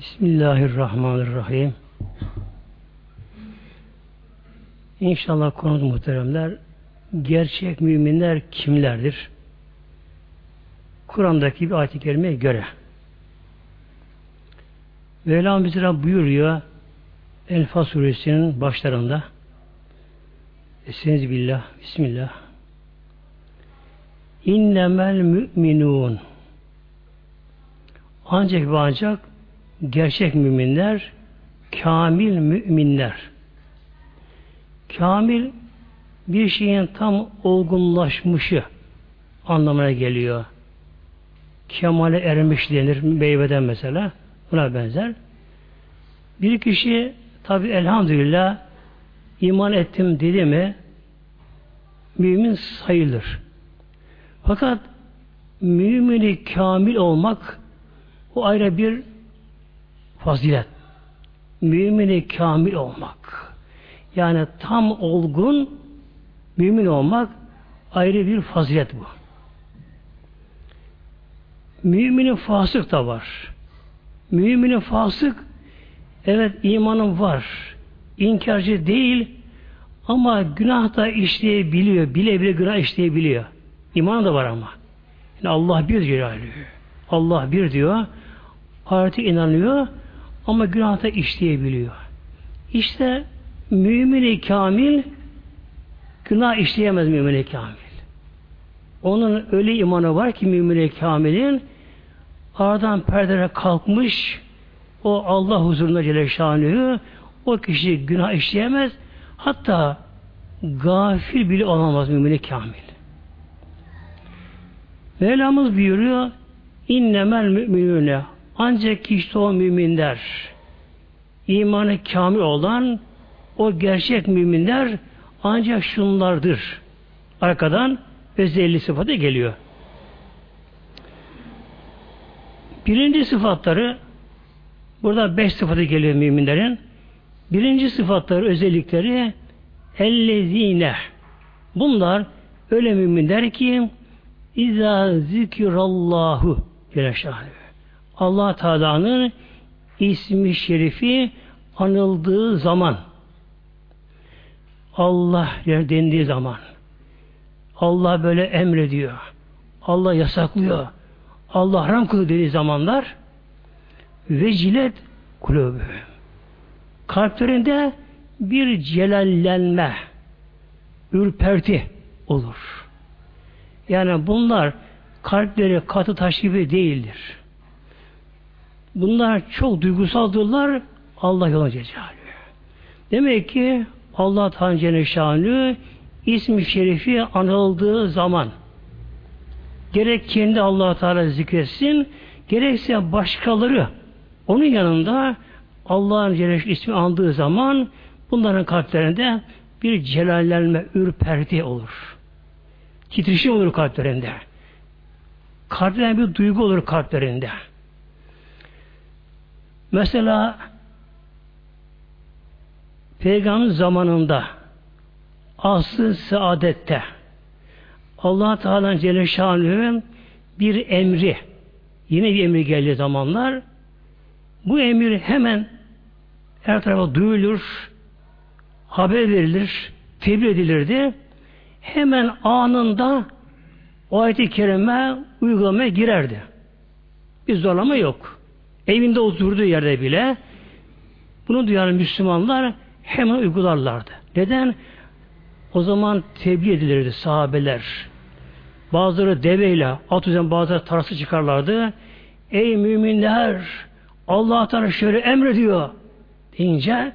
Bismillahirrahmanirrahim. İnşallah konumuz muhteremler gerçek müminler kimlerdir? Kur'an'daki bir ayet-i kerimeye göre. Mevlam bize buyuruyor Elfa suresinin başlarında Eseniz billah, Bismillah İnnemel müminun ancak ve ancak gerçek müminler kamil müminler kamil bir şeyin tam olgunlaşmışı anlamına geliyor. Kemale ermiş denir meyveden mesela. Buna benzer. Bir kişi tabi elhamdülillah iman ettim dedi mi mümin sayılır. Fakat mümini kamil olmak o ayrı bir fazilet. Mümini kamil olmak. Yani tam olgun mümin olmak ayrı bir fazilet bu. Müminin fasık da var. Müminin fasık evet imanın var. İnkarcı değil ama günah da işleyebiliyor. Bile bile günah işleyebiliyor. İman da var ama. Yani Allah bir diyor. Allah bir diyor. Ahirete inanıyor ama günah işleyebiliyor. İşte mümin kamil günah işleyemez mümin kamil. Onun öyle imanı var ki mümin kamilin aradan perdelere kalkmış o Allah huzurunda Celle o kişi günah işleyemez hatta gafil bile olamaz mümin kamil. Mevlamız buyuruyor innemel müminüne ancak işte o müminler imanı kamil olan o gerçek müminler ancak şunlardır. Arkadan özelliği sıfatı geliyor. Birinci sıfatları burada beş sıfatı geliyor müminlerin. Birinci sıfatları, özellikleri ellezine. Bunlar öyle müminler ki İza zikirallahu Allah Teala'nın ismi şerifi anıldığı zaman Allah dendiği zaman Allah böyle emrediyor. Allah yasaklıyor. Allah haram kılıyor dediği zamanlar vecilet kulübü. Kalplerinde bir celallenme, ürperti olur. Yani bunlar kalpleri katı taş gibi değildir. Bunlar çok duygusaldırlar Allah yoluna cecali. Demek ki Allah Teala Celle ismi şerifi anıldığı zaman gerek kendi Allah Teala zikretsin gerekse başkaları onun yanında Allah'ın Celle ismi andığı zaman bunların kalplerinde bir celallenme, ürperti olur. Titreşim olur kalplerinde. Kalplerinde bir duygu olur kalplerinde. Mesela Peygamber zamanında aslı saadette Allah Teala Celle Şanlı'nın bir emri yine bir emri geldiği zamanlar bu emir hemen her tarafa duyulur haber verilir tebliğ edilirdi hemen anında o ayet-i kerime uygulamaya girerdi. Bir zorlama yok. Evinde oturduğu yerde bile bunu duyan Müslümanlar hemen uygularlardı. Neden? O zaman tebliğ edilirdi sahabeler. Bazıları deveyle, at üzerine bazıları tarası çıkarlardı. Ey müminler! Allah Teala şöyle emrediyor deyince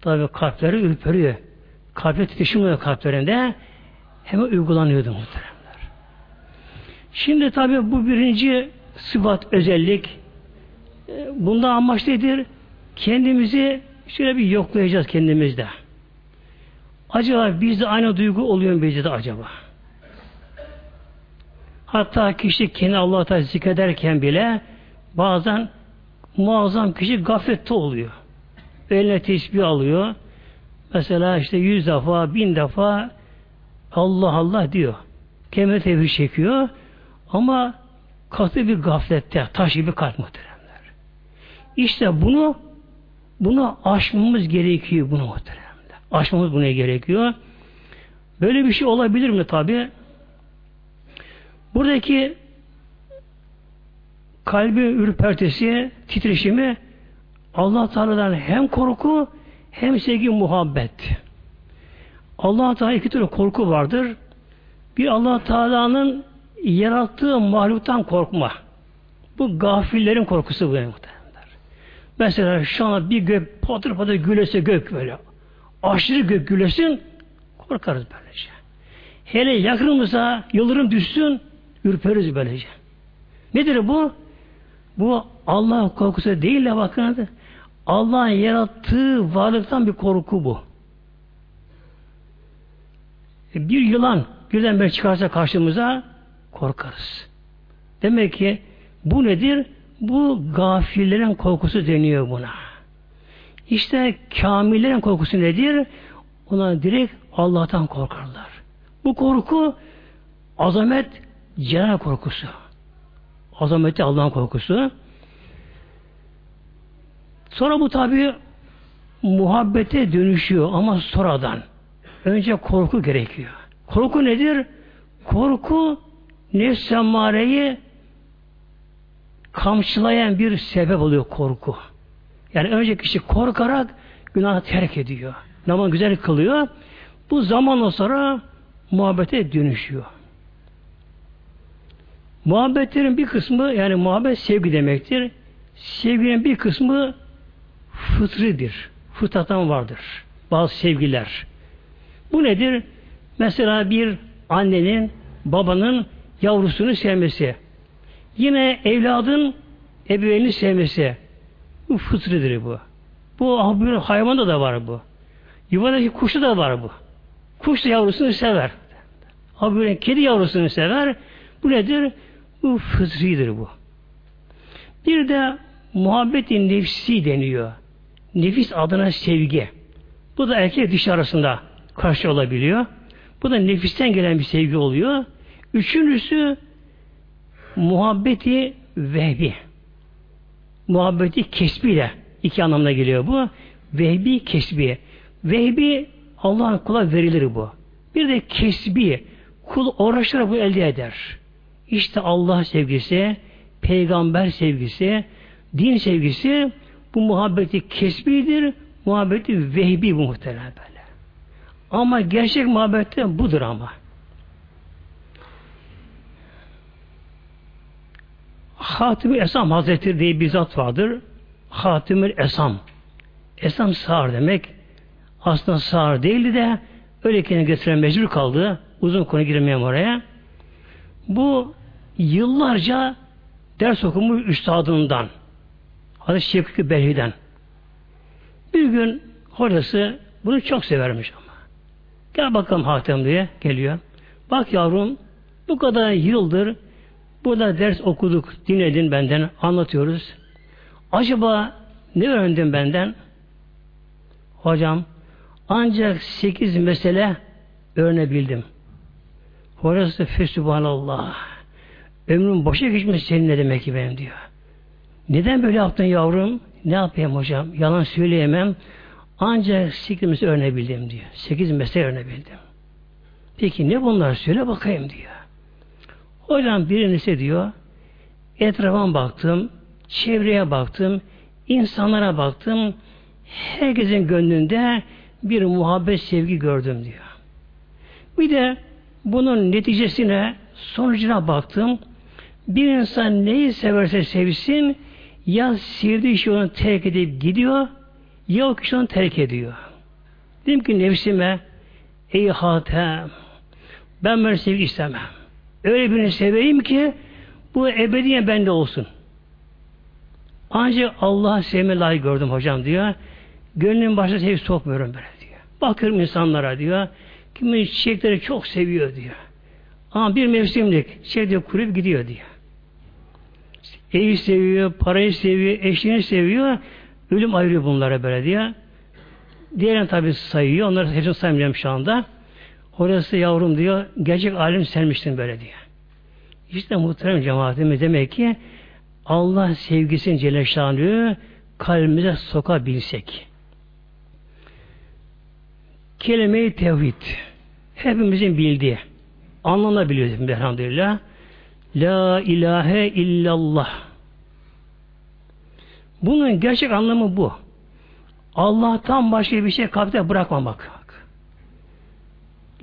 tabi kalpleri ürperiyor. Kalpleri titreşim kalplerinde hemen uygulanıyordu muhteremler. Şimdi tabi bu birinci sıfat özellik bunda amaç nedir? Kendimizi şöyle bir yoklayacağız kendimizde. Acaba bizde aynı duygu oluyor mu bizde de acaba? Hatta kişi kendi Allah'a Teala zikrederken bile bazen muazzam kişi gaflette oluyor. Eline tesbih alıyor. Mesela işte yüz defa, bin defa Allah Allah diyor. Kemer tevhid çekiyor ama katı bir gaflette, taş gibi kalp muhteremler. İşte bunu bunu aşmamız gerekiyor bunu muhteremde. Aşmamız buna gerekiyor. Böyle bir şey olabilir mi tabi? Buradaki kalbi ürpertesi, titreşimi Allah Teala'dan hem korku hem sevgi muhabbet. Allah Teala iki türlü korku vardır. Bir Allah Teala'nın yarattığı mahluktan korkma. Bu gafillerin korkusu bu. Mesela şu an bir gök patır patır gülese gök böyle. Aşırı gök gülesin korkarız böylece. Hele yakınımıza yıldırım düşsün ürperiz böylece. Nedir bu? Bu Allah korkusu değil de bakın Allah'ın yarattığı varlıktan bir korku bu. E, bir yılan birden bir çıkarsa karşımıza korkarız. Demek ki bu nedir? Bu gafillerin korkusu deniyor buna. İşte kamillerin korkusu nedir? Ona direkt Allah'tan korkarlar. Bu korku azamet cenab korkusu. Azameti Allah'ın korkusu. Sonra bu tabi muhabbete dönüşüyor ama sonradan. Önce korku gerekiyor. Korku nedir? Korku nefs emmareyi kamçılayan bir sebep oluyor korku. Yani önce kişi korkarak günahı terk ediyor. Namaz güzel kılıyor. Bu zamanla sonra muhabbete dönüşüyor. Muhabbetlerin bir kısmı yani muhabbet sevgi demektir. Sevginin bir kısmı fıtridir. Fıtratan vardır. Bazı sevgiler. Bu nedir? Mesela bir annenin, babanın yavrusunu sevmesi. Yine evladın ebeveynini sevmesi. Bu fıtridir bu. Bu hayvanda da var bu. Yuvadaki kuşta da var bu. Kuş da yavrusunu sever. Abi kedi yavrusunu sever. Bu nedir? Bu fıtridir bu. Bir de muhabbetin nefsi deniyor. Nefis adına sevgi. Bu da erkek dişi arasında karşı olabiliyor. Bu da nefisten gelen bir sevgi oluyor. Üçüncüsü muhabbeti vehbi. Muhabbeti kesbiyle iki anlamda geliyor bu. Vehbi kesbi. Vehbi Allah'ın kula verilir bu. Bir de kesbi kul uğraşarak bu elde eder. İşte Allah sevgisi, peygamber sevgisi, din sevgisi bu muhabbeti kesbidir, muhabbeti vehbi bu muhtemelen böyle. Ama gerçek muhabbette budur ama. Hatimül Esam Hazretleri diye bir zat vardır. Hatimül Esam. Esam sağır demek. Aslında sağır değildi de öyle kendine getiren mecbur kaldı. Uzun konu girmeyeyim oraya. Bu yıllarca ders okumuş üstadından. Hazreti Şevki Belhi'den. Bir gün hocası bunu çok severmiş ama. Gel bakalım Hatem diye geliyor. Bak yavrum bu kadar yıldır burada ders okuduk, dinledin benden, anlatıyoruz. Acaba ne öğrendin benden? Hocam ancak sekiz mesele öğrenebildim. Orası fesubhanallah. Ömrüm boşa geçmiş senin ne demek ki benim diyor. Neden böyle yaptın yavrum? Ne yapayım hocam? Yalan söyleyemem. Ancak sekiz mesele öğrenebildim diyor. Sekiz mesele öğrenebildim. Peki ne bunlar? Söyle bakayım diyor. Hocam birincisi diyor etrafa baktım, çevreye baktım, insanlara baktım, herkesin gönlünde bir muhabbet sevgi gördüm diyor. Bir de bunun neticesine, sonucuna baktım. Bir insan neyi severse sevsin, ya sevdiği şey onu terk edip gidiyor, ya o kişi onu terk ediyor. Dedim ki nefsime, ey hatem, ben böyle sevgi istemem. Öyle birini seveyim ki, bu ebediyen bende olsun. Ancak Allah'ı sevme layık gördüm hocam diyor. Gönlüm başta sevgi sokmuyorum böyle diyor. Bakıyorum insanlara diyor. Kimi çiçekleri çok seviyor diyor. Ama bir mevsimlik çiçekleri kurup gidiyor diyor. Evi seviyor, parayı seviyor, eşini seviyor. Ölüm ayırıyor bunlara böyle diyor. Diğerini tabi sayıyor. Onları hepsini saymayacağım şu anda. Orası yavrum diyor. Gerçek alim senmiştin böyle diyor. İşte muhterem cemaatimiz demek ki Allah sevgisinin Celle kalbimize sokabilsek. Kelime-i tevhid hepimizin bildiği anlanabiliyor elhamdülillah. La ilahe illallah. Bunun gerçek anlamı bu. Allah'tan başka bir şey kalpte bırakmamak.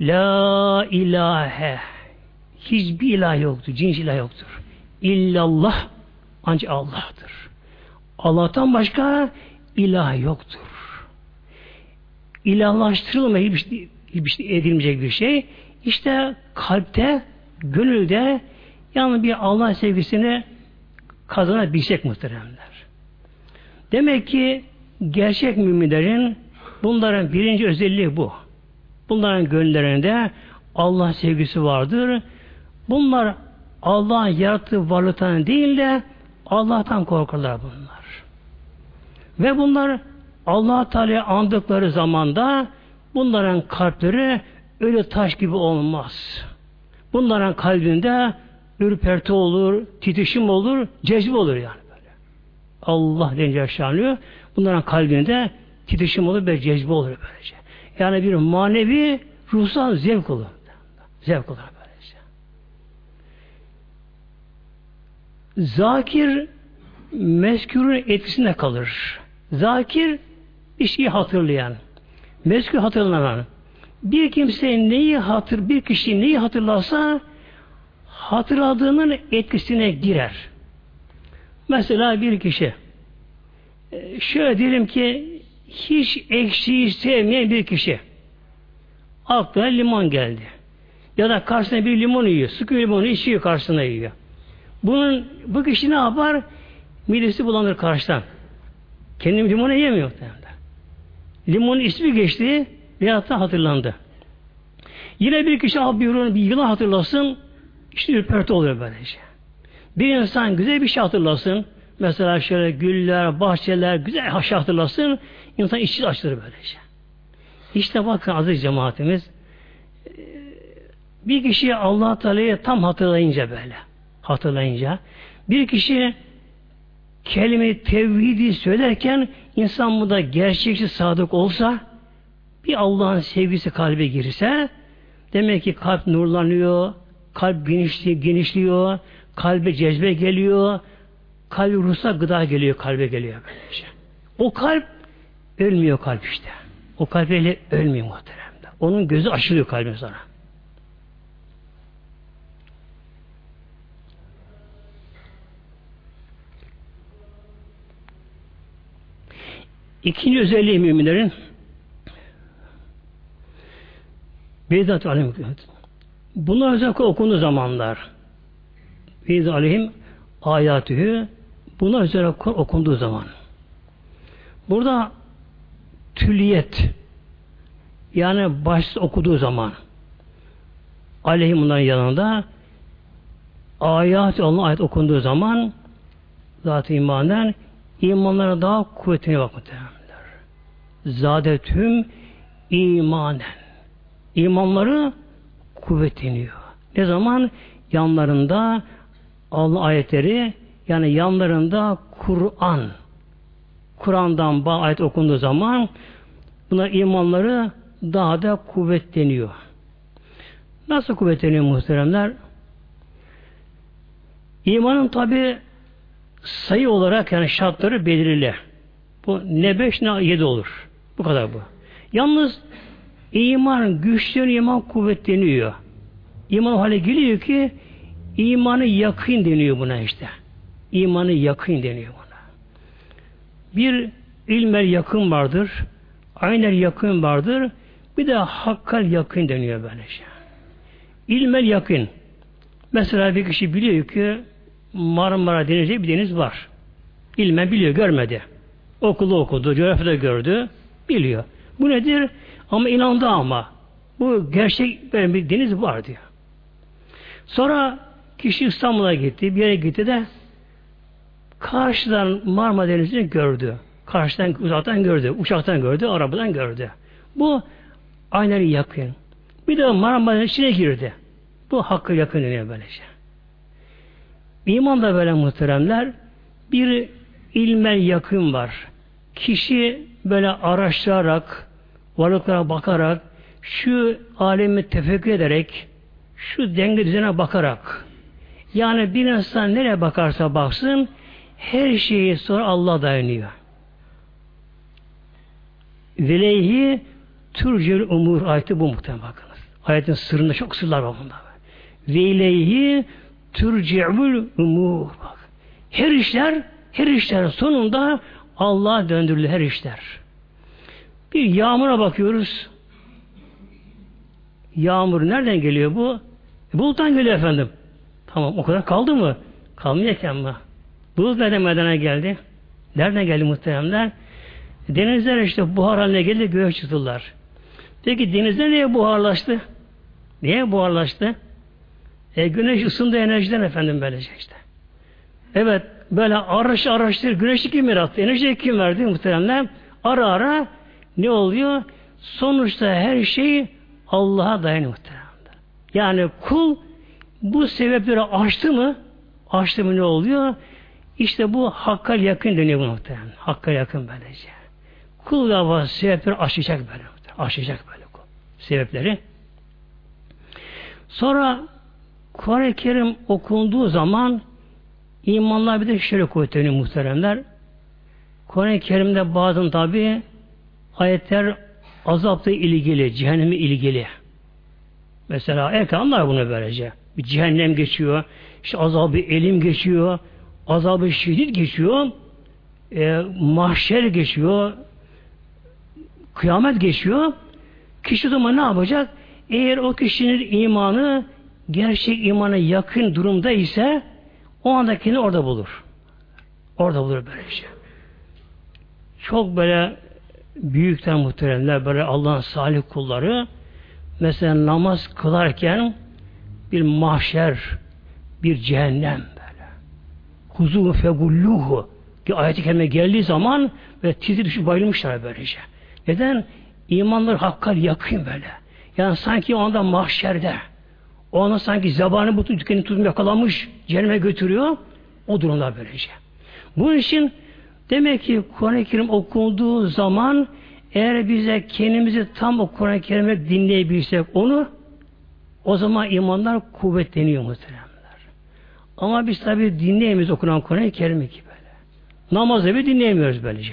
La ilahe hiçbir ilah yoktur. Cins ilah yoktur. İllallah ancak Allah'tır. Allah'tan başka ilah yoktur. İlahlaştırılmayıp hiçbir, hiçbir şey edilmeyecek bir şey. İşte kalpte, gönülde yani bir Allah sevgisini kazanabilecek muhteremler. Demek ki gerçek müminlerin bunların birinci özelliği bu. Bunların gönüllerinde Allah sevgisi vardır. Bunlar Allah'ın yarattığı varlıktan değil de Allah'tan korkarlar bunlar. Ve bunlar Allah Teala andıkları zamanda bunların kalpleri öyle taş gibi olmaz. Bunların kalbinde ürperti olur, titişim olur, cezbe olur yani böyle. Allah deyince şanlıyor. Bunların kalbinde titişim olur ve cezbe olur böylece. Yani bir manevi ruhsal zevk olur. Zevk olur böylece. Zakir meskürün etkisinde kalır. Zakir şeyi hatırlayan. Meskür hatırlanan. Bir kimse neyi hatır, bir kişi neyi hatırlarsa hatırladığının etkisine girer. Mesela bir kişi e, şöyle diyelim ki hiç ekşiyi sevmeyen bir kişi aklına limon geldi. Ya da karşısına bir limon yiyor. Sıkı limonu içiyor karşısına yiyor. Bunun bu kişi ne yapar? Midesi bulanır karşıdan. Kendim limonu yemiyor. Limonun ismi geçti veyahut da hatırlandı. Yine bir kişi bir, bir yılan hatırlasın işte ürperti oluyor böylece. Bir insan güzel bir şey hatırlasın mesela şöyle güller, bahçeler güzel şey hatırlasın insan içi açılır böylece. İşte bakın aziz cemaatimiz bir kişi Allah Teala'yı tam hatırlayınca böyle hatırlayınca bir kişi kelime tevhidi söylerken insan bu da gerçekçi sadık olsa bir Allah'ın sevgisi kalbe girse demek ki kalp nurlanıyor, kalp genişliyor, genişliyor, kalbe cezbe geliyor, kalp ruhsa gıda geliyor, kalbe geliyor böylece. O kalp ölmüyor kalp işte. O kalp öyle ölmüyor muhteremde. Onun gözü açılıyor kalbin sana. İkinci özelliği müminlerin Beyzat Aleyhim Bunlar özellikle okunduğu zamanlar Beyzat Aleyhim ayatühü bunlar özellikle okunduğu zaman burada tüliyet yani baş okuduğu zaman aleyhim bunların yanında ayat Allah ayet okunduğu zaman zaten imanen imanlara daha kuvvetine bak muhtemelenler. Zadetüm imanen. İmanları kuvvetleniyor. Ne zaman? Yanlarında Allah ayetleri yani yanlarında Kur'an Kur'an'dan ayet okunduğu zaman bunlar imanları daha da kuvvetleniyor. Nasıl kuvvetleniyor muhteremler? İmanın tabi sayı olarak yani şartları belirli. Bu ne beş ne yedi olur. Bu kadar bu. Yalnız iman güçleniyor, iman kuvvetleniyor. İman hale geliyor ki imanı yakın deniyor buna işte. İmanı yakın deniyor buna. Bir ilmer yakın vardır. Ayner yakın vardır. Bir de hakkal yakın deniyor böylece. İlmel yakın. Mesela bir kişi biliyor ki Marmara denilecek bir deniz var. İlmen biliyor, görmedi. Okulu okudu, coğrafyada gördü, biliyor. Bu nedir? Ama inandı ama. Bu gerçek bir deniz var diyor. Sonra kişi İstanbul'a gitti, bir yere gitti de karşıdan Marmara Denizi'ni gördü. Karşıdan, uzaktan gördü, uçaktan gördü, arabadan gördü. Bu aynen yakın. Bir de Marmara Denizi'ne girdi. Bu hakkı yakın deniyor böylece. İman da böyle muhteremler bir ilmen yakın var. kişi böyle araştırarak, varlıklara bakarak, şu alemi tefekkür ederek, şu denge düzene bakarak, yani bir insan nereye bakarsa baksın, her şeyi sonra Allah dayanıyor. Veleyhi türcül umur ayeti bu muhtemelen bakınız. Ayetin sırrında çok sırlar var bunda. Veleyhi türcül umur bak. Her işler, her işler sonunda Allah'a döndürülür her işler. Bir yağmura bakıyoruz. Yağmur nereden geliyor bu? E, buluttan geliyor efendim. Tamam o kadar kaldı mı? Kalmayacak mı? Bulut nereden meydana geldi? Nereden geldi muhteremler? Denizler işte buhar haline geldi göğe çıktılar. Peki denizler niye buharlaştı? Niye buharlaştı? E, güneş ısındı enerjiden efendim böylece işte. Evet böyle araş araştır güneşi kim yarattı? Enerjiyi kim verdi muhteremler? Ara ara ne oluyor? Sonuçta her şey Allah'a dayanıyor muhteremler. Yani kul bu sebepleri aştı mı? Aştı mı ne oluyor? İşte bu hakka yakın deniyor bu muhtemelen. Hakka yakın böylece. Kul da sebepleri aşacak böyle. Aşacak böyle kul. Sebepleri. Sonra Kuran-ı Kerim okunduğu zaman imanlar bir de şöyle kuvvetleniyor muhteremler. Kuran-ı Kerim'de bazen tabi ayetler azapla ilgili, cehennemi ilgili. Mesela erken anlar bunu böylece. Bir cehennem geçiyor, işte azabı elim geçiyor, azabı şiddet geçiyor, e, mahşer geçiyor, kıyamet geçiyor. Kişi zaman ne yapacak? Eğer o kişinin imanı gerçek imana yakın durumda ise o andakini orada bulur. Orada bulur böyle şey. Çok böyle büyükten muhteremler böyle Allah'ın salih kulları mesela namaz kılarken bir mahşer, bir cehennem. Huzu fegulluhu ki ayet-i kerime geldiği zaman ve tizi düşüp bayılmışlar böylece. Neden? İmanlar hakka yakın böyle. Yani sanki o anda mahşerde o anda sanki zabanı bu tükeni tutum yakalamış cehenneme götürüyor. O durumda böylece. Bunun için demek ki Kur'an-ı Kerim okunduğu zaman eğer bize kendimizi tam o Kur'an-ı Kerim'e dinleyebilsek onu o zaman imanlar kuvvetleniyor muhteremler. Ama biz tabi dinleyemiyoruz okunan Kur'an-ı Kerim'i ki böyle. Namazı bir dinleyemiyoruz böylece.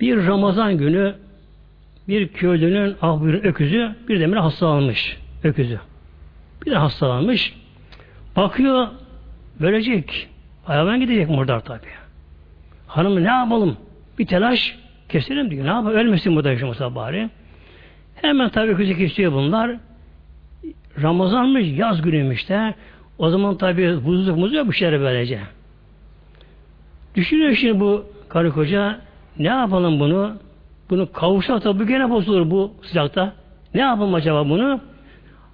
Bir Ramazan günü bir köylünün ah buyurun öküzü bir demir hastalanmış. Öküzü. Bir de hastalanmış. Bakıyor bölecek. Hayvan gidecek murdar tabi. Hanım ne yapalım? Bir telaş keselim diyor. Ne yapalım? Ölmesin burada yaşamasa bari. Hemen tabi öküzü kesiyor bunlar. Ramazanmış, yaz günüymüş de. O zaman tabi buzluk muzluyor bu şeyleri böylece. Düşünüyor şimdi bu karı koca ne yapalım bunu? Bunu kavuşsa tabi gene bozulur bu sıcakta. Ne yapalım acaba bunu?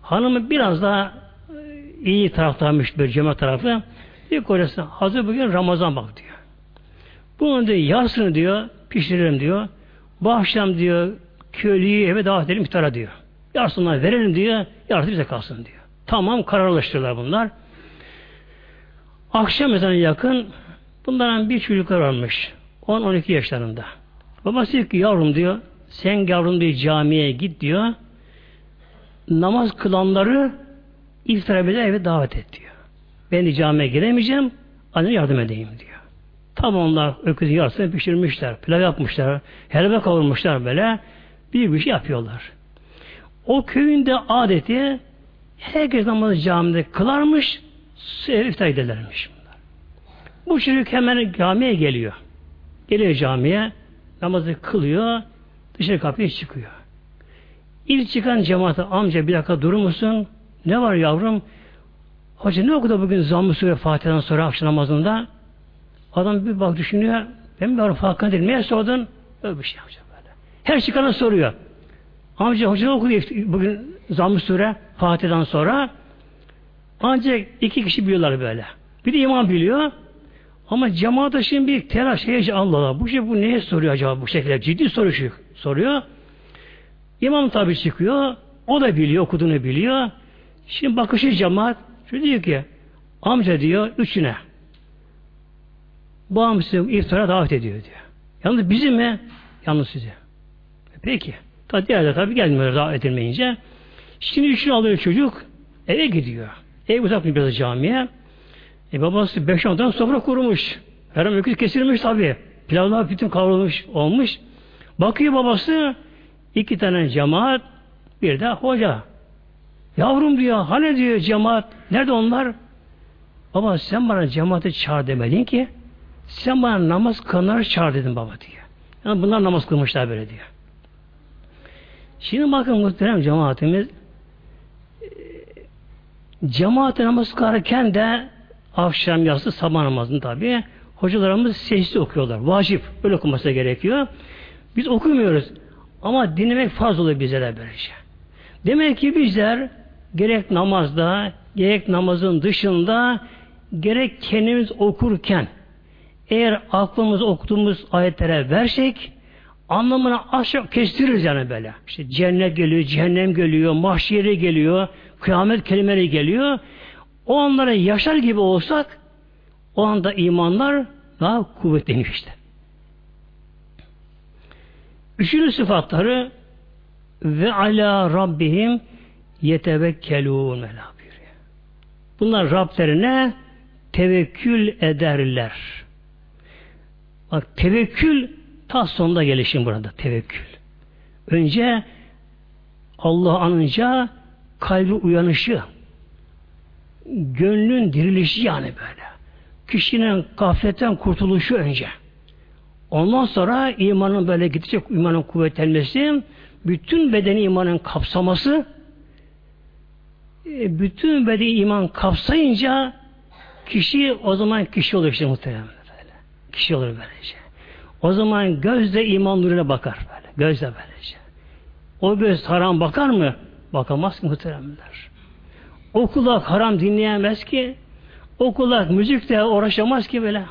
Hanımı biraz daha e, iyi taraftaymış bir cemaat tarafı. Diyor kocası hazır bugün Ramazan bak diyor. Bunu diyor yarısını diyor pişirelim diyor. Bu akşam diyor köylüyü eve davet edelim iftara diyor. Yarısını verelim diyor. Yarısı bize kalsın diyor. Tamam kararlaştırırlar bunlar. Akşam ezanı yakın bunların bir çocuklar varmış. 10-12 yaşlarında. Babası diyor ki yavrum diyor sen yavrum diyor camiye git diyor. Namaz kılanları iftara bir eve davet et diyor. Ben de camiye giremeyeceğim. Anne yardım edeyim diyor. Tam onlar öküzün yarısını pişirmişler. Pilav yapmışlar. Helva kavurmuşlar böyle. Bir bir şey yapıyorlar. O köyünde adeti herkes namazı camide kılarmış. iftar ederlermiş. Bunlar. Bu çocuk hemen camiye geliyor. Geliyor camiye, namazı kılıyor, dışarı kapıya çıkıyor. İlk çıkan cemaate amca bir dakika durur musun? Ne var yavrum? Hoca ne okudu bugün zamm-ı sure Fatiha'dan sonra akşam namazında? Adam bir bak düşünüyor. Ben bir ara farkında değilim. Niye sordun? Öyle bir şey böyle. Her çıkana soruyor. Amca hoca okudu bugün zamm-ı sure Fatiha'dan sonra? Ancak iki kişi biliyorlar böyle. Bir de imam biliyor. Ama cemaat şimdi bir telaş, heyecan Allah Allah. Bu şey bu neye soruyor acaba bu şekilde? Ciddi soru soruyor. İmam tabi çıkıyor. O da biliyor, okuduğunu biliyor. Şimdi bakışı cemaat. Şu diyor ki Amca diyor üçüne. Bu amca iftara davet ediyor diyor. Yalnız bizi mi? Yalnız sizi. Peki. Tabi diğerler tabi gelmiyor davet edilmeyince. Şimdi üçünü alıyor çocuk. Eve gidiyor. Ev uzak biraz camiye. E babası beş ondan sofra kurmuş. Her an kesilmiş tabi. Pilavlar bütün kavrulmuş olmuş. Bakıyor babası iki tane cemaat bir de hoca. Yavrum diyor hani diyor cemaat nerede onlar? Baba sen bana cemaati çağır demedin ki sen bana namaz kılanları çağır dedin baba diyor. Yani bunlar namaz kılmışlar böyle diyor. Şimdi bakın muhterem cemaatimiz cemaate namaz kılarken de akşam yatsı sabah namazını tabi hocalarımız sesli okuyorlar. Vacip. Öyle okuması gerekiyor. Biz okumuyoruz. Ama dinlemek farz oluyor bizlere böylece. Demek ki bizler gerek namazda, gerek namazın dışında, gerek kendimiz okurken eğer aklımız okuduğumuz ayetlere versek anlamını aşağı kestiririz yani böyle. İşte cennet geliyor, cehennem geliyor, mahşeri geliyor, kıyamet kelimeleri geliyor. O anlara yaşar gibi olsak o anda imanlar daha kuvvetleniyor işte. Üçüncü sıfatları ve ala rabbihim yetevekkelûn. Bunlar Rablerine tevekkül ederler. Bak tevekkül ta sonunda gelişim burada tevekkül. Önce Allah anınca kalbi uyanışı, gönlün dirilişi yani böyle. Kişinin gafletten kurtuluşu önce. Ondan sonra imanın böyle gidecek imanın kuvvetlenmesi, bütün bedeni imanın kapsaması, e, bütün bedeni iman kapsayınca kişi o zaman kişi olur işte muhtemelen böyle. Kişi olur böylece. O zaman gözle iman nuruna bakar böyle. Gözle böylece. O göz haram bakar mı? Bakamaz ki muhteremler. O kulak haram dinleyemez ki. O kulak müzikle uğraşamaz ki böyle.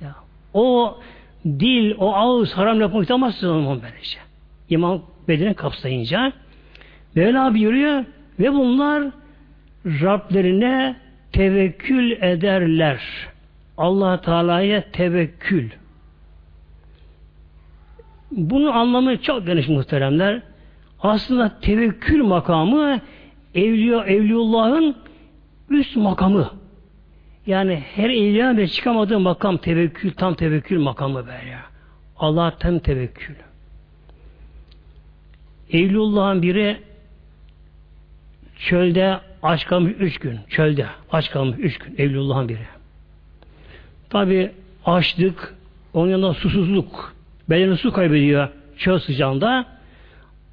Ya, o dil, o ağız haram yapmak istemezsiniz onun böylece. İman bedeni kapsayınca Mevla abi yürüyor ve bunlar Rablerine tevekkül ederler. allah Teala'ya tevekkül. Bunun anlamı çok geniş muhteremler. Aslında tevekkül makamı Evliya Evliyullah'ın üst makamı. Yani her evliya bile çıkamadığı makam tevekkül, tam tevekkül makamı böyle. Allah tam tevekkül. Evliyullah'ın biri çölde aç kalmış üç gün. Çölde aç kalmış üç gün. Evliyullah'ın biri. Tabi açlık, onun yanında susuzluk. Bedeni su kaybediyor çöl sıcağında.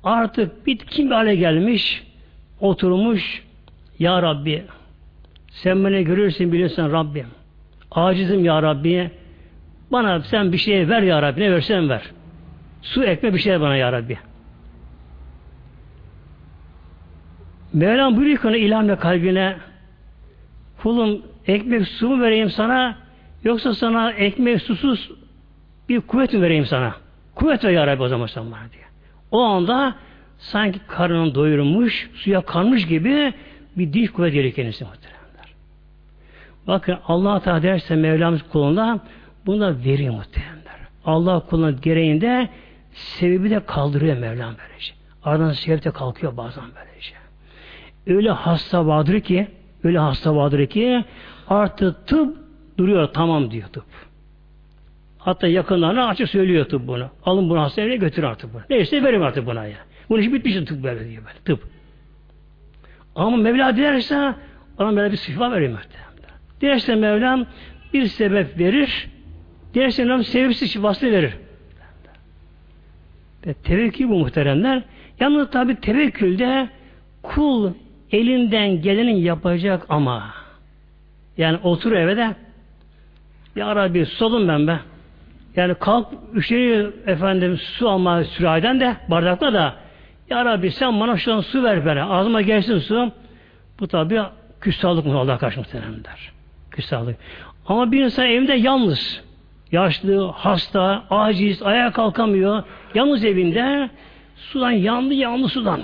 Artık bitkin bir hale gelmiş. Oturmuş. Ya Rabbi sen beni görürsün bilirsin Rabbim. Acizim ya Rabbi. Bana sen bir şey ver ya Rabbi. Ne versen ver. Su ekme bir şey bana ya Rabbi. Mevlam buyuruyor ki ilhamla kalbine kulum ekmek su mu vereyim sana yoksa sana ekmek susuz bir kuvvet vereyim sana? Kuvvet ver ya Rabbi o zaman sen bana diye. O anda sanki karnını doyurmuş, suya kanmış gibi bir diş kuvvet geliyor kendisine muhteremler. Bakın Allah Teala derse Mevlamız kuluna bunu da veriyor muhteremler. Allah kuluna gereğinde sebebi de kaldırıyor Mevlam böylece. Ardından sebep de kalkıyor bazen böylece. Öyle hasta vardır ki öyle hasta vardır ki artık tıp duruyor tamam diyor tıp. Hatta yakınlarına açık söylüyor tıp bunu. Alın bunu hastaneye götür artık bunu. Neyse verim artık buna ya. Bunun işi bitmiş tıp böyle diyor böyle. Tıp. Ama Mevla dilerse ona böyle bir sıfa verir muhtemelen. Dilerse Mevlam bir sebep verir. Dilerse Mevlam sebepsiz şifasını verir. Ve tevekkül bu muhteremler. Yalnız tabi tevekkülde kul elinden geleni yapacak ama yani otur eve de Ya Rabbi susalım ben be. Yani kalk üşüyor efendim su alma sürahiden de bardakla da Ya Rabbi sen bana şu an su ver bana. Ağzıma gelsin su. Bu tabi küstahlık mı Allah karşı muhteremler. Küstahlık. Ama bir insan evinde yalnız. Yaşlı, hasta, aciz, ayağa kalkamıyor. Yalnız evinde sudan yandı yandı sudan.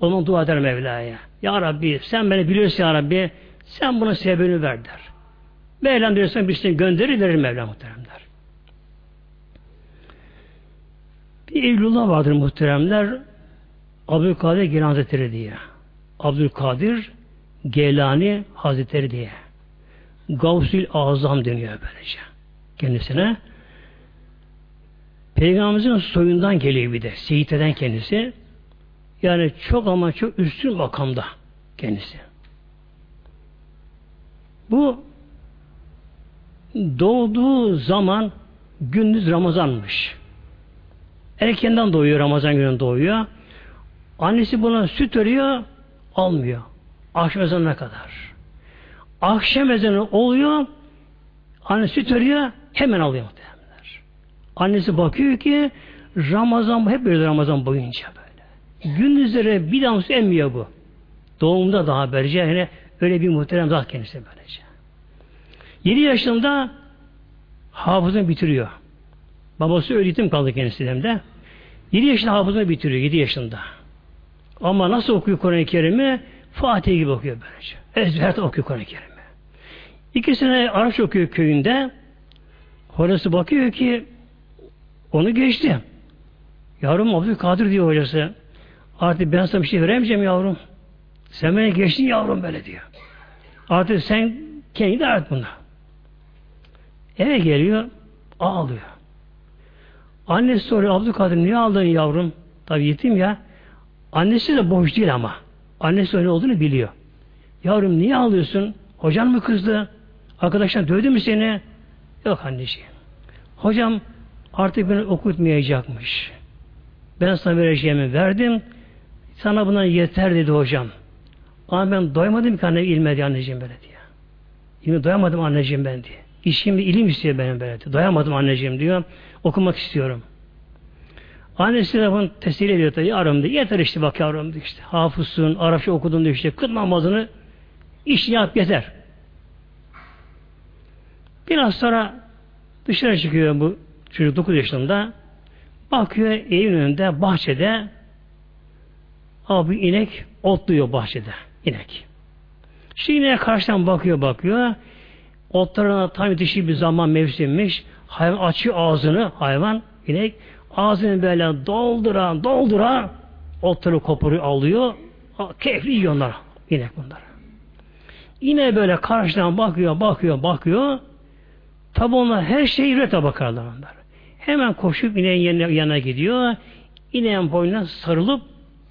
O zaman dua eder Mevla'ya. Ya Rabbi sen beni biliyorsun ya Rabbi. Sen buna sebebini ver der. Mevlam diyorsan birisini gönderir verir Mevlam muhteremler. Bir evlullah vardır muhteremler. Abdülkadir Geylani Hazretleri diye. Abdülkadir Geylani Hazretleri diye. Gavsül Azam deniyor böylece. Kendisine. Peygamberimizin soyundan geliyor bir de. Seyiteden kendisi. Yani çok ama çok üstün makamda kendisi. Bu doğduğu zaman gündüz Ramazanmış. Erkenden doğuyor, Ramazan günü doğuyor. Annesi buna süt veriyor, almıyor. Akşam ezanına kadar. Akşam ezanı oluyor, anne süt veriyor, hemen alıyor muhtemelenler. Annesi bakıyor ki Ramazan, hep böyle Ramazan boyunca böyle. Gündüzleri bir damla su emmiyor bu. Doğumda daha böylece yani öyle bir muhterem zat kendisi böylece. 7 yaşında hafızını bitiriyor. Babası öğretim kaldı kendisi de. 7 yaşında hafızını bitiriyor. 7 yaşında. Ama nasıl okuyor Kur'an-ı Kerim'i? Fatih gibi okuyor böylece. Ezberde okuyor Kur'an-ı Kerim'i. İki Arapça okuyor köyünde. Hocası bakıyor ki onu geçti. Yavrum Abdülkadir diyor hocası. Artık ben sana bir şey veremeyeceğim yavrum. Sen beni geçtin yavrum böyle diyor. Artık sen kendi de artık bunda. Eve geliyor, ağlıyor. Annesi soruyor Abdülkadir niye aldın yavrum? Tabi yetim ya. Annesi de boş değil ama. Annesi öyle olduğunu biliyor. Yavrum niye ağlıyorsun? Hocan mı kızdı? Arkadaşlar dövdü mü seni? Yok anneciğim. Hocam artık beni okutmayacakmış. Ben sana vereceğimi verdim. Sana buna yeter dedi hocam. Ama ben doymadım ki anne ilmedi anneciğim böyle diye. Yine doyamadım anneciğim ben diye. İşim ilim istiyor benim böyle. Doyamadım anneciğim diyor. Okumak istiyorum. Annesi bunu tesir ediyor tabii. Yavrum diyor. Yeter işte bak yavrum diyor işte. Hafızsın, Arapça okudun diyor işte. Kıl namazını işini yap yeter. Biraz sonra dışarı çıkıyor bu çocuk 9 yaşında. Bakıyor evin önünde bahçede abi inek otluyor bahçede. inek. Şimdi ineğe karşıdan bakıyor bakıyor. Otlarına tam yetiştiği bir zaman mevsimmiş. Hayvan açıyor ağzını hayvan inek. Ağzını böyle doldura doldura otları kopuruyor alıyor. Keyifli yiyorlar inek bunlar. Yine böyle karşıdan bakıyor bakıyor bakıyor. Tabi onlar her şeyi ürete bakarlar onlar. Hemen koşup ineğin yanına, gidiyor. İneğin boynuna sarılıp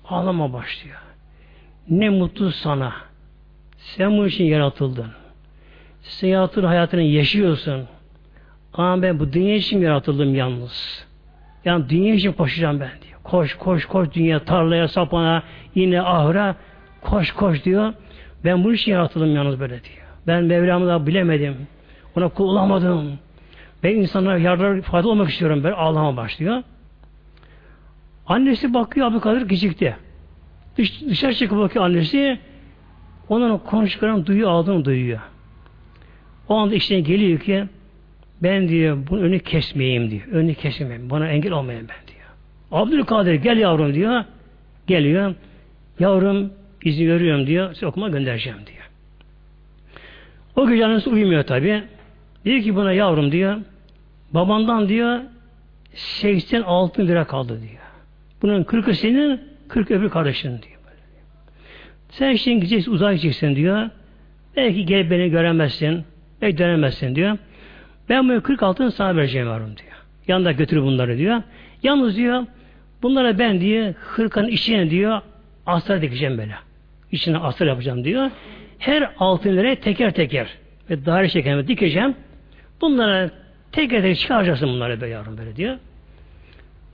ağlama başlıyor. Ne mutlu sana. Sen bu için yaratıldın. Seyahatın hayatını yaşıyorsun. Ama ben bu dünya için yaratıldım yalnız. Yani dünya için koşacağım ben diyor. Koş koş koş dünya tarlaya sapana yine ahıra koş koş diyor. Ben bu için yaratıldım yalnız böyle diyor. Ben Mevlam'ı da bilemedim. Ona kullanmadım. Ben insanlara yardım fayda olmak istiyorum. Ben ağlama başlıyor. Annesi bakıyor Abdülkadir gecikti. Dış, dışarı çıkıp bakıyor annesi. Onun konuştuklarını duyuyor, aldığını duyuyor. O anda işine geliyor ki ben diyor bunun önünü kesmeyeyim diyor. Önünü kesmeyeyim. Bana engel olmayayım ben diyor. Abdülkadir gel yavrum diyor. Geliyor. Yavrum izin veriyorum diyor. Size okuma göndereceğim diyor. O gece annesi uyumuyor tabi. Diyor ki buna yavrum diyor. Babandan diyor 86 lira kaldı diyor. Bunun 40'ı senin, 40 öbür kardeşin diyor. Sen şimdi gideceksin, uzak gideceksin diyor. Belki gel beni göremezsin, belki dönemezsin diyor. Ben bunu 46'ını sana vereceğim yavrum diyor. Yanında götür bunları diyor. Yalnız diyor, bunlara ben diye hırkanın içine diyor, astar dikeceğim böyle. İçine astar yapacağım diyor. Her altın teker teker ve daire şeklinde dikeceğim. Bunlara teker teker çıkaracaksın bunları böyle yavrum böyle diyor.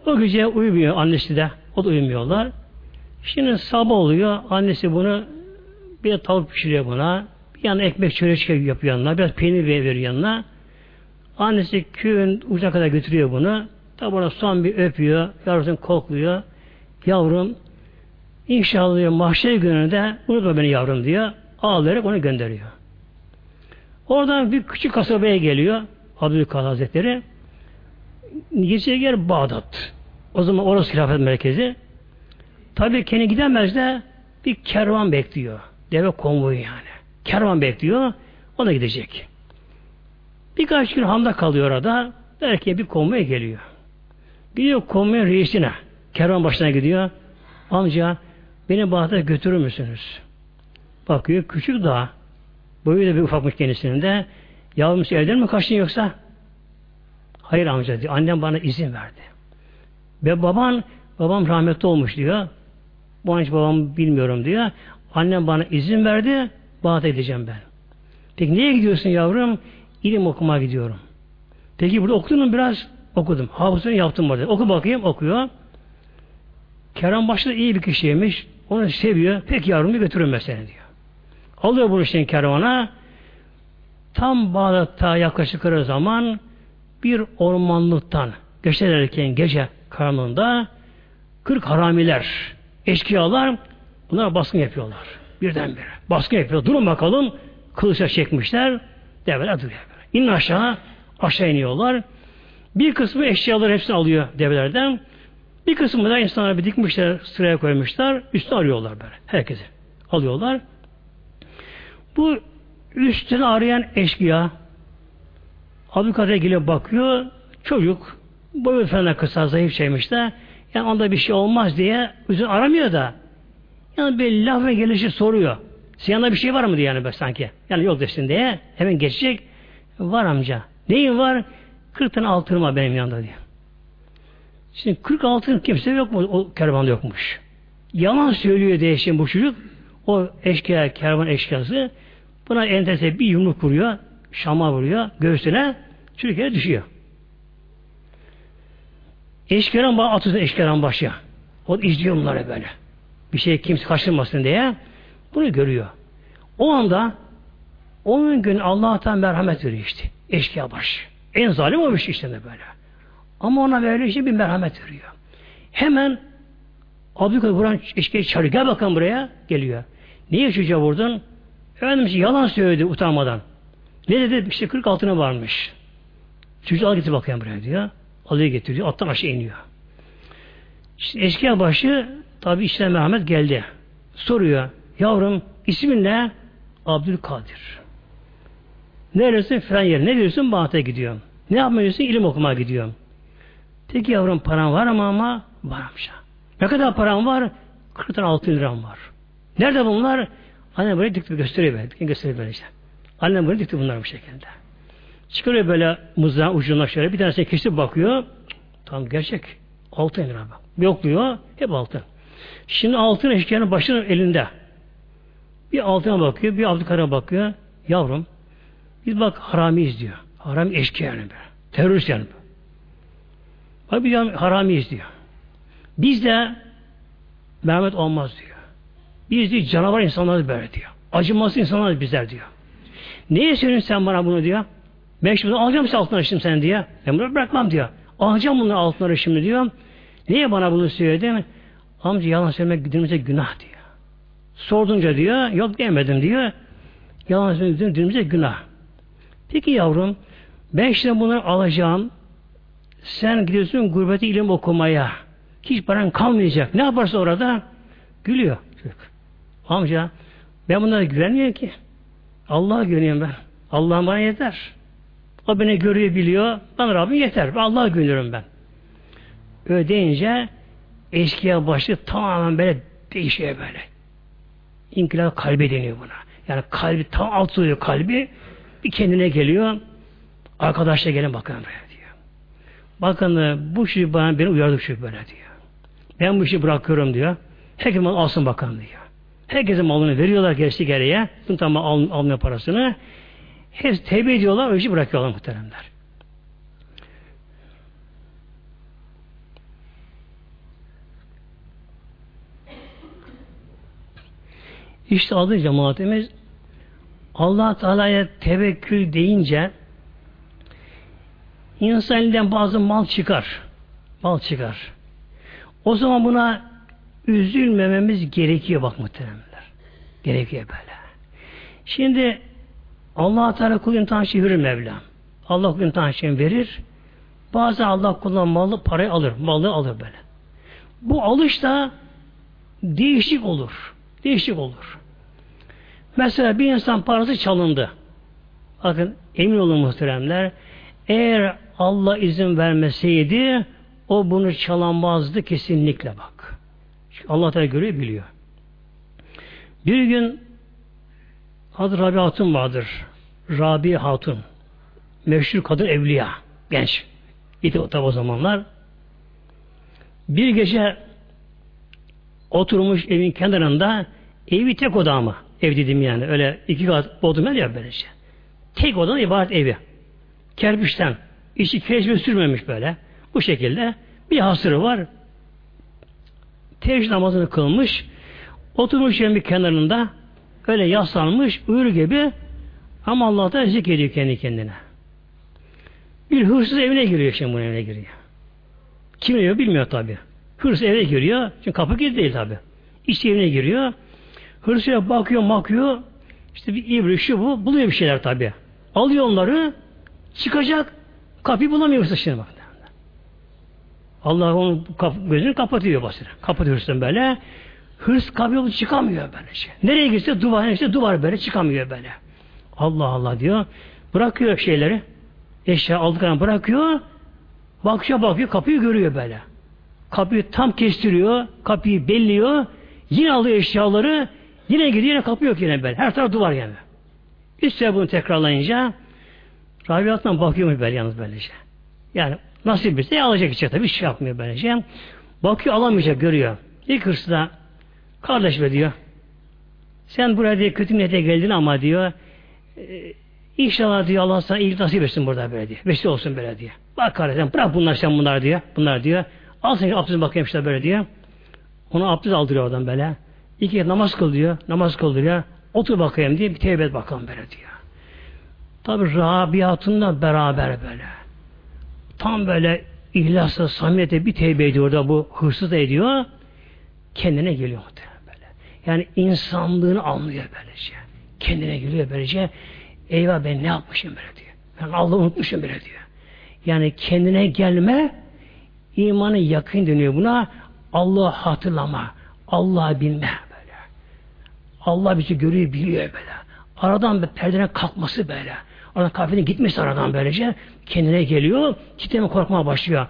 O gece uyumuyor annesi de. O da uyumuyorlar. Şimdi sabah oluyor. Annesi bunu bir tavuk pişiriyor buna. Yana ekmek çörek yapıyor yanına. Biraz peynir veriyor yanına. Annesi köyün ucuna kadar götürüyor bunu. Tabi ona son bir öpüyor. Yavrusunu kokluyor. Yavrum inşallah diyor, mahşer gününde unutma beni yavrum diyor. Ağlayarak onu gönderiyor. Oradan bir küçük kasabaya geliyor. Abdülkadir Hazretleri. Gidecek yer Bağdat. O zaman orası hilafet merkezi. Tabi kendi gidemez de bir kervan bekliyor. Deve konvoyu yani. Kervan bekliyor. O da gidecek. Birkaç gün hamda kalıyor orada. Belki bir konvoy geliyor. Gidiyor konvoyun reisine. Kervan başına gidiyor. Amca beni Bağdat'a götürür müsünüz? Bakıyor küçük daha. Boyu da bir ufakmış kendisinin de. Yavrum evden mi kaçtın yoksa? Hayır amca diyor. Annem bana izin verdi. Ve baban, babam rahmetli olmuş diyor. Bu an hiç babam bilmiyorum diyor. Annem bana izin verdi. Bağdat'a gideceğim ben. Peki niye gidiyorsun yavrum? İlim okumaya gidiyorum. Peki burada okudun mu biraz? Okudum. Hafızını yaptım burada. Oku bakayım. Okuyor. Kerem başta iyi bir kişiymiş. Onu seviyor. Peki yavrum bir götürün ben seni diyor. Alıyor bunu işte kervana. Tam Bağdat'ta yaklaşık zaman bir ormanlıktan geçerken gece karanlığında kırk haramiler, eşkıyalar bunlar baskın yapıyorlar. Birdenbire. Baskın yapıyor. Durun bakalım. Kılıçla çekmişler. Develer duruyor. İnin aşağı. Aşağı iniyorlar. Bir kısmı eşyaları hepsini alıyor develerden. Bir kısmı da insanlar bir dikmişler, sıraya koymuşlar. Üstüne arıyorlar böyle. Herkesi alıyorlar. Bu üstüne arayan eşkıya Abdülkadir'e gelip bakıyor. Çocuk boyu falan kısa zayıf şeymiş de yani onda bir şey olmaz diye üzün aramıyor da yani bir laf ve gelişi soruyor. Senin bir şey var mı diye yani ben sanki. Yani yok desin diye hemen geçecek. Var amca. Neyin var? 40 tane altınım var benim yanında diye. Şimdi 40 altın kimse yok mu? O kervanda yokmuş. Yalan söylüyor diye şimdi bu çocuk. O eşkıya, kervan eşkıyası buna entese bir yumruk vuruyor. Şama vuruyor. Göğsüne. Çocuk düşüyor. Eşkıyan başı atıyor eşkıyan başı. O izliyor bunları böyle. Bir şey kimse kaçırmasın diye. Bunu görüyor. O anda onun gün Allah'tan merhamet veriyor işte. Eşkıya baş. En zalim olmuş işte de böyle. Ama ona böyle işte bir merhamet veriyor. Hemen Abdülkadir vuran eşkıya çağırıyor. Gel bakalım buraya. Geliyor. Niye çocuğa vurdun? Efendim işte yalan söyledi utanmadan. Ne dedi? İşte 40 altına varmış. Çocuğu al getir bakayım buraya diyor. Alıyor getiriyor. Attan aşağı iniyor. İşte eşkıya başı tabi işine merhamet geldi. Soruyor. Yavrum ismin ne? Abdülkadir. Neresin? Falan yer. Ne diyorsun? Bağdat'a gidiyorum. Ne yapmıyorsun? İlim okumaya gidiyorum. Peki yavrum paran var ama ama var amca. Ne kadar param var? 40 tane altın liram var. Nerede bunlar? Annem böyle dikti gösteriyor böyle. Gösteriyor böyle işte. Annem böyle dikti bunlar bu şekilde. Çıkarıyor böyle mızrağın ucuna şöyle bir tanesine kesip bakıyor. Tam gerçek. Altın lira bak. Bir okluyor. Hep altın. Şimdi altın eşkıyanın başının elinde. Bir altına bakıyor, bir Abdülkadir'e bakıyor. Yavrum, biz bak haramiyiz diyor. Haram eşkıya yani böyle. Terörist yani. Bak bir haramiyiz diyor. Biz de merhamet olmaz diyor. Biz de canavar insanlarız böyle diyor. Acımasız insanlarız bizler diyor. Neye söylüyorsun sen bana bunu diyor. Şimdi alacağım size altınları şimdi sen diyor. Ben bunu bırakmam diyor. Alacağım bunları altınları şimdi diyor. Niye bana bunu söyledin? Amca yalan söylemek dinimize günah diyor. Sordunca diyor, yok demedim diyor. Yalan söylemek dinimize günah. Peki yavrum, ben şimdi bunları alacağım. Sen gidiyorsun gurbete ilim okumaya. Hiç paran kalmayacak. Ne yaparsın orada? Gülüyor. Amca, ben bunlara güvenmiyorum ki. Allah'a güveniyorum ben. Allah bana yeter. O beni görüyor, biliyor. Bana Rabbim yeter. Allah'a güveniyorum ben. Öyle deyince eşkıya başı tamamen böyle değişiyor böyle. İnkılap kalbi deniyor buna. Yani kalbi tam alt oluyor kalbi. Bir kendine geliyor. Arkadaşlar gelin bakın buraya diyor. Bakın bu şey bana beni uyardı şu böyle diyor. Ben bu işi bırakıyorum diyor. Herkes mal alsın bakalım diyor. Herkesin malını veriyorlar gerisi geriye. Tüm tamam al, almıyor parasını. Hepsi tevbe ediyorlar, o işi bırakıyorlar muhteremler. İşte adı cemaatimiz allah Teala'ya tevekkül deyince insan elinden bazı mal çıkar. Mal çıkar. O zaman buna üzülmememiz gerekiyor bak muhteremler. Gerekiyor böyle. Şimdi allah Teala kul imtihan verir Mevlam. Allah kul imtihan verir. Bazen Allah kullan malı, parayı alır. Malı alır böyle. Bu alış da değişik olur. Değişik olur. Mesela bir insan parası çalındı. Bakın emin olun muhteremler. Eğer Allah izin vermeseydi o bunu çalamazdı kesinlikle bak. Çünkü Allah Teala görüyor biliyor. Bir gün adı Rabi Hatun vardır. Rabi Hatun. Meşhur kadın evliya. Genç. O tabi o zamanlar. Bir gece oturmuş evin kenarında evi tek oda ama. Ev dedim yani. Öyle iki kat bodrum ya böylece. Tek odadan ibaret evi. Kerpiçten. İçi kireç sürmemiş böyle. Bu şekilde bir hasırı var. Teheccüd namazını kılmış. Oturmuş evin bir kenarında öyle yaslanmış uyur gibi ama Allah da zikrediyor kendi kendine. Bir hırsız evine giriyor şimdi bunun evine giriyor. Kim evi bilmiyor tabi. Hırsız eve giriyor. Çünkü kapı kilitli değil tabi. İşte evine giriyor. Hırsıza bakıyor bakıyor. İşte bir ibri şu bu. Buluyor bir şeyler tabi. Alıyor onları. Çıkacak. Kapıyı bulamıyor hırsız şimdi bak. Allah onun kap gözünü kapatıyor basır. Kapatıyor hırsızın böyle. Hırs kapıyı çıkamıyor böyle şey. Nereye gitse duvar, işte duvar böyle çıkamıyor böyle. Allah Allah diyor. Bırakıyor şeyleri. Eşya aldıklarını bırakıyor. Bakışa bakıyor. Kapıyı görüyor böyle. Kapıyı tam kestiriyor. Kapıyı belliyor. Yine alıyor eşyaları. Yine gidiyor. Yine kapı yok yine böyle. Her taraf duvar yani. Üstüne bunu tekrarlayınca Rabiat'tan bakıyormuş böyle yalnız böylece. Yani nasip bir alacak içe tabii. Bir şey yapmıyor böylece. Bakıyor alamayacak görüyor. İlk hırsı da kardeş be diyor. Sen buraya diye kötü niyete geldin ama diyor e, İnşallah diyor Allah sana iyilik nasip etsin burada böyle diye. Vesile olsun böyle diye. Bak kardeşim bırak bunlar sen bunlar diye. Bunlar diyor. Al sen abdest bakayım işte böyle diye. Onu abdest aldırıyor oradan böyle. İki namaz kıl diyor. Namaz kıldırıyor. Otur bakayım diye bir tevbe bakalım böyle diyor. Tabi Rabiat'ınla beraber böyle. Tam böyle ihlasla, samimiyete bir tevbe ediyor da bu hırsız da ediyor. Kendine geliyor böyle. Yani insanlığını anlıyor böylece. Kendine geliyor böylece. Eyvah ben ne yapmışım böyle diyor. Ben Allah'ı unutmuşum böyle diyor. Yani kendine gelme imanı yakın deniyor buna. Allah'ı hatırlama. Allah'ı bilme böyle. Allah bizi görüyor, biliyor böyle. Aradan bir perdene kalkması böyle. Aradan kafenin gitmesi aradan böylece kendine geliyor. Kitleme korkmaya başlıyor.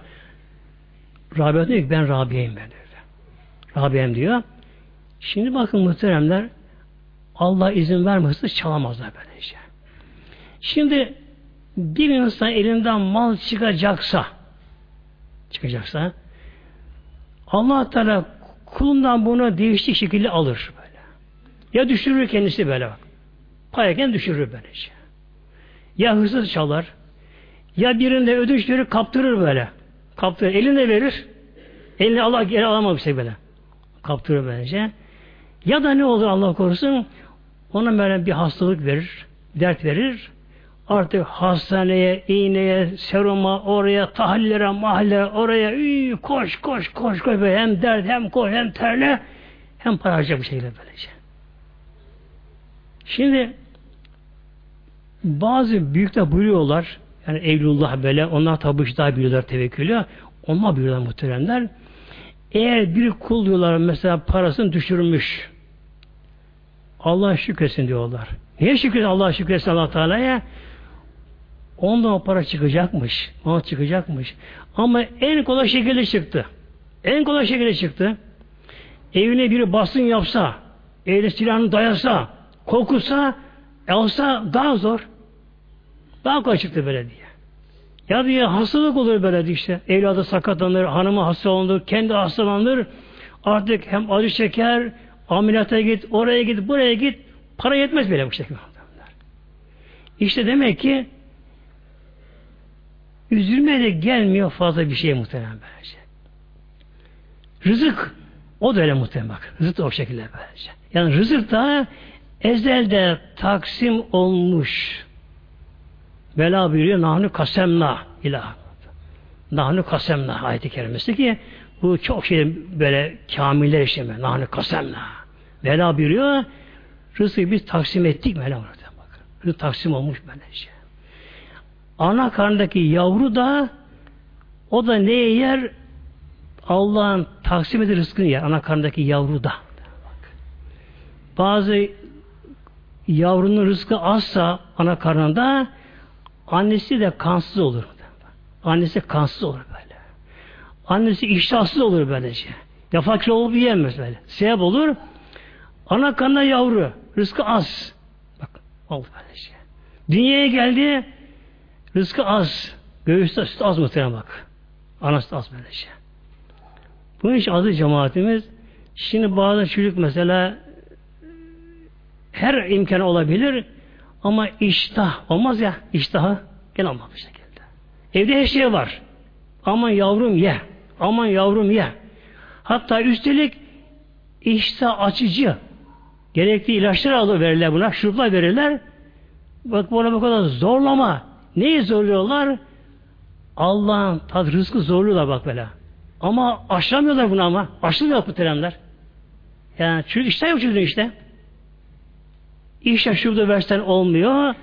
Rabia diyor ki ben Rabia'yim ben diyor. Rabia'yim diyor. Şimdi bakın muhteremler Allah izin vermezse çalamazlar böylece. Şimdi bir insan elinden mal çıkacaksa çıkacaksa Allah Teala kulundan bunu değişik şekilde alır böyle. Ya düşürür kendisi böyle bak. Payken düşürür böylece. Ya hırsız çalar ya birinde ödünç verir kaptırır böyle. Kaptırır. Eline verir. Elini Allah geri alamamışsa böyle. Kaptırır böylece. Ya da ne olur Allah korusun ona böyle bir hastalık verir. Dert verir artık hastaneye, iğneye, seruma, oraya, tahlillere, mahallere, oraya üy, koş, koş, koş, koş. Böyle hem dert, hem koş, hem terle, hem para harcayacak bu şekilde böylece. Şimdi bazı büyükler buyuruyorlar, yani Evlullah böyle, onlar tabi daha biliyorlar tevekkülü, onlar buyuruyorlar muhteremler. Eğer bir kul diyorlar mesela parasını düşürmüş, Allah şükresin diyorlar. Niye şükresin Allah şükresin Allah Teala'ya? Ondan o para çıkacakmış. Mal çıkacakmış. Ama en kolay şekilde çıktı. En kolay şekilde çıktı. Evine biri basın yapsa, eline silahını dayasa, kokusa, alsa daha zor. Daha kolay çıktı böyle diye. Ya diye hastalık olur böyle diye işte. Evladı sakatlanır, hanımı hastalanır, kendi hastalanır. Artık hem acı çeker, ameliyata git, oraya git, buraya git. Para yetmez böyle bu şekilde. İşte demek ki Üzülmeye de gelmiyor fazla bir şey muhtemelen böylece. Rızık o da öyle muhtemelen bak. Rızık da o şekilde böylece. Yani rızık da ezelde taksim olmuş. Vela buyuruyor nahnu kasemna ilah. Nahnu kasemna ayeti kerimesi ki bu çok şey böyle kamiller işlemi. Nahnu kasemna. Vela buyuruyor rızkı biz taksim ettik Mevla. Rızık taksim olmuş böylece. Ana karnındaki yavru da o da ne yer? Allah'ın taksim eder rızkını yer. Ana karnındaki yavru da. Bazı yavrunun rızkı azsa ana karnında annesi de kansız olur. Annesi kansız olur böyle. Annesi iştahsız olur böylece. Ya fakir olup yiyemez böyle. Sebep olur. Ana karnında yavru. Rızkı az. Bak oldu böylece. Dünyaya geldi. Rızkı az. Göğüste süt az muhtemelen bak. Anası az böylece. Bu iş adı cemaatimiz. Şimdi bazı çocuk mesela her imkan olabilir ama iştah olmaz ya iştahı gene olmaz bu şekilde. Evde her şey var. Aman yavrum ye. Aman yavrum ye. Hatta üstelik iştah açıcı gerekli ilaçlar alır verirler buna. Şuruplar verirler. Bak buna bu kadar zorlama. Neyi zorluyorlar? Allah'ın tad rızkı zorluyorlar bak böyle. Ama aşılamıyorlar bunu ama. Aşılamıyor bu teremler. Yani çünkü işte yok çocuğun işte. İşte şurada versen olmuyor.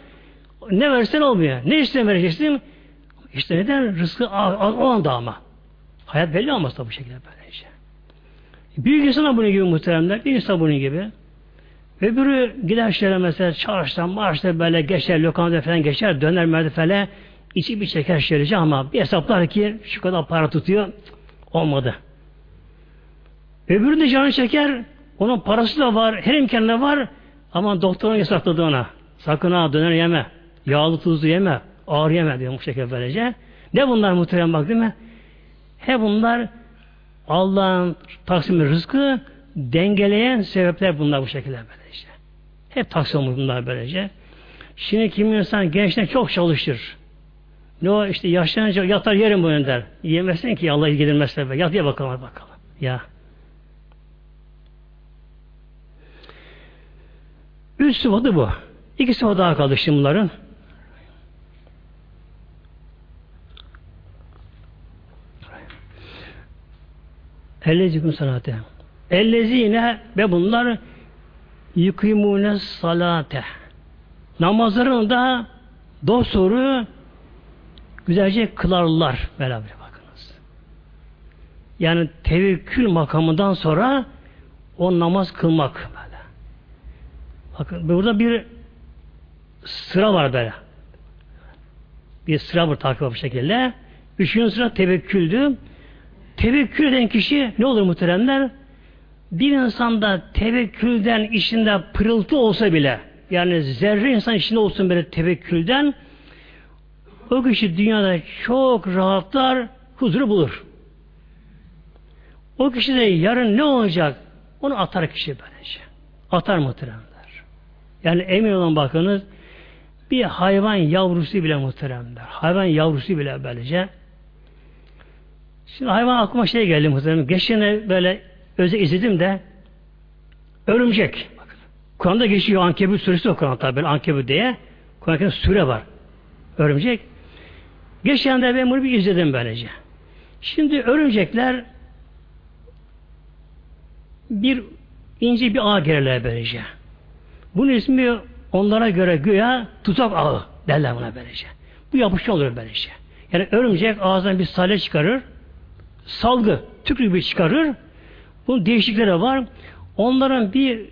Ne versen olmuyor. Ne isteyen vereceksin? İşte neden? Rızkı o anda ama. Hayat belli olmaz da bu şekilde böyle işte. Büyük insan bunun gibi muhteremler. Bir insan bunun gibi. Öbürü gider şöyle mesela çarşıdan marşta böyle geçer, lokanta falan geçer, döner merdifele içi bir çeker şöylece ama bir hesaplar ki şu kadar para tutuyor. Olmadı. Öbürü de canı çeker. Onun parası da var. Her imkanı var. Ama doktorun yasakladı ona. Sakın ha döner yeme. Yağlı tuzlu yeme. Ağır yeme diyor bu şekilde böylece. Ne bunlar muhterem bak değil mi? He bunlar Allah'ın taksimi rızkı dengeleyen sebepler bunlar bu şekilde böylece. Hep taksim bunlar böylece. Şimdi kim insan gençten çok çalışır. Ne o işte yaşlanınca yatar yerim bunu der. Yemezsin ki Allah ilgilenmezse be. Yat diye bakalım bakalım. Ya. Üç sıfatı bu. İki sıfatı daha kaldı şimdi bunların. Ellezikun salate. Ellezine ve bunlar yıkımune salate. Namazlarını da dosuru güzelce kılarlar beraber bakınız. Yani tevekkül makamından sonra o namaz kılmak böyle. Bakın burada bir sıra var böyle. Bir sıra var takip bu şekilde. Üçüncü sıra tevekküldü. Tevekkül eden kişi ne olur muhteremler? Bir insanda tevekkülden işinde pırıltı olsa bile yani zerre insan içinde olsun böyle tevekkülden o kişi dünyada çok rahatlar, huzuru bulur. O kişi de yarın ne olacak? Onu atar kişi böylece. Atar muhteremler. Yani emin olun bakınız bir hayvan yavrusu bile muhteremler. Hayvan yavrusu bile böylece. Şimdi hayvan aklıma şey geldi muhterem. Geçen böyle özel izledim de örümcek. Kur'an'da geçiyor Ankebut suresi o Kur'an'da böyle Ankebut diye. Kur'an'da süre var. Örümcek. Geçen de ben bunu bir izledim böylece. Şimdi örümcekler bir ince bir ağ girerler böylece. Bunun ismi onlara göre güya tuzak ağı derler buna böylece. Bu yapışkan olur böylece. Yani örümcek ağzından bir salya çıkarır, salgı, tükrük bir çıkarır. Bunun değişikleri var. Onların bir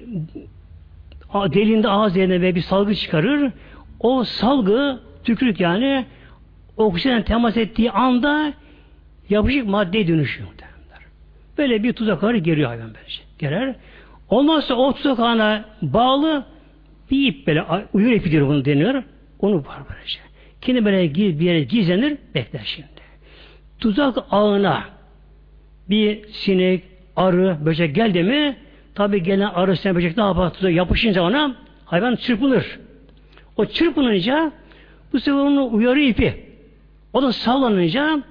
delinde ağız yerine ve bir salgı çıkarır. O salgı, tükrük yani oksijen temas ettiği anda yapışık maddeye dönüşüyor. Böyle bir tuzak ağır geliyor hayvan böylece. Gelir. Ondan o tuzak ağına bağlı bir ip böyle uyur ipi diyor bunu deniyor. Onu var böylece. Kendi böyle bir yere gizlenir bekler şimdi. Tuzak ağına bir sinek, arı, böcek geldi mi tabi gelen arı, sinek, böcek ne yapar? Yapışınca ona hayvan çırpılır. O çırpınınca bu sefer onun uyarı ipi o da sallanınca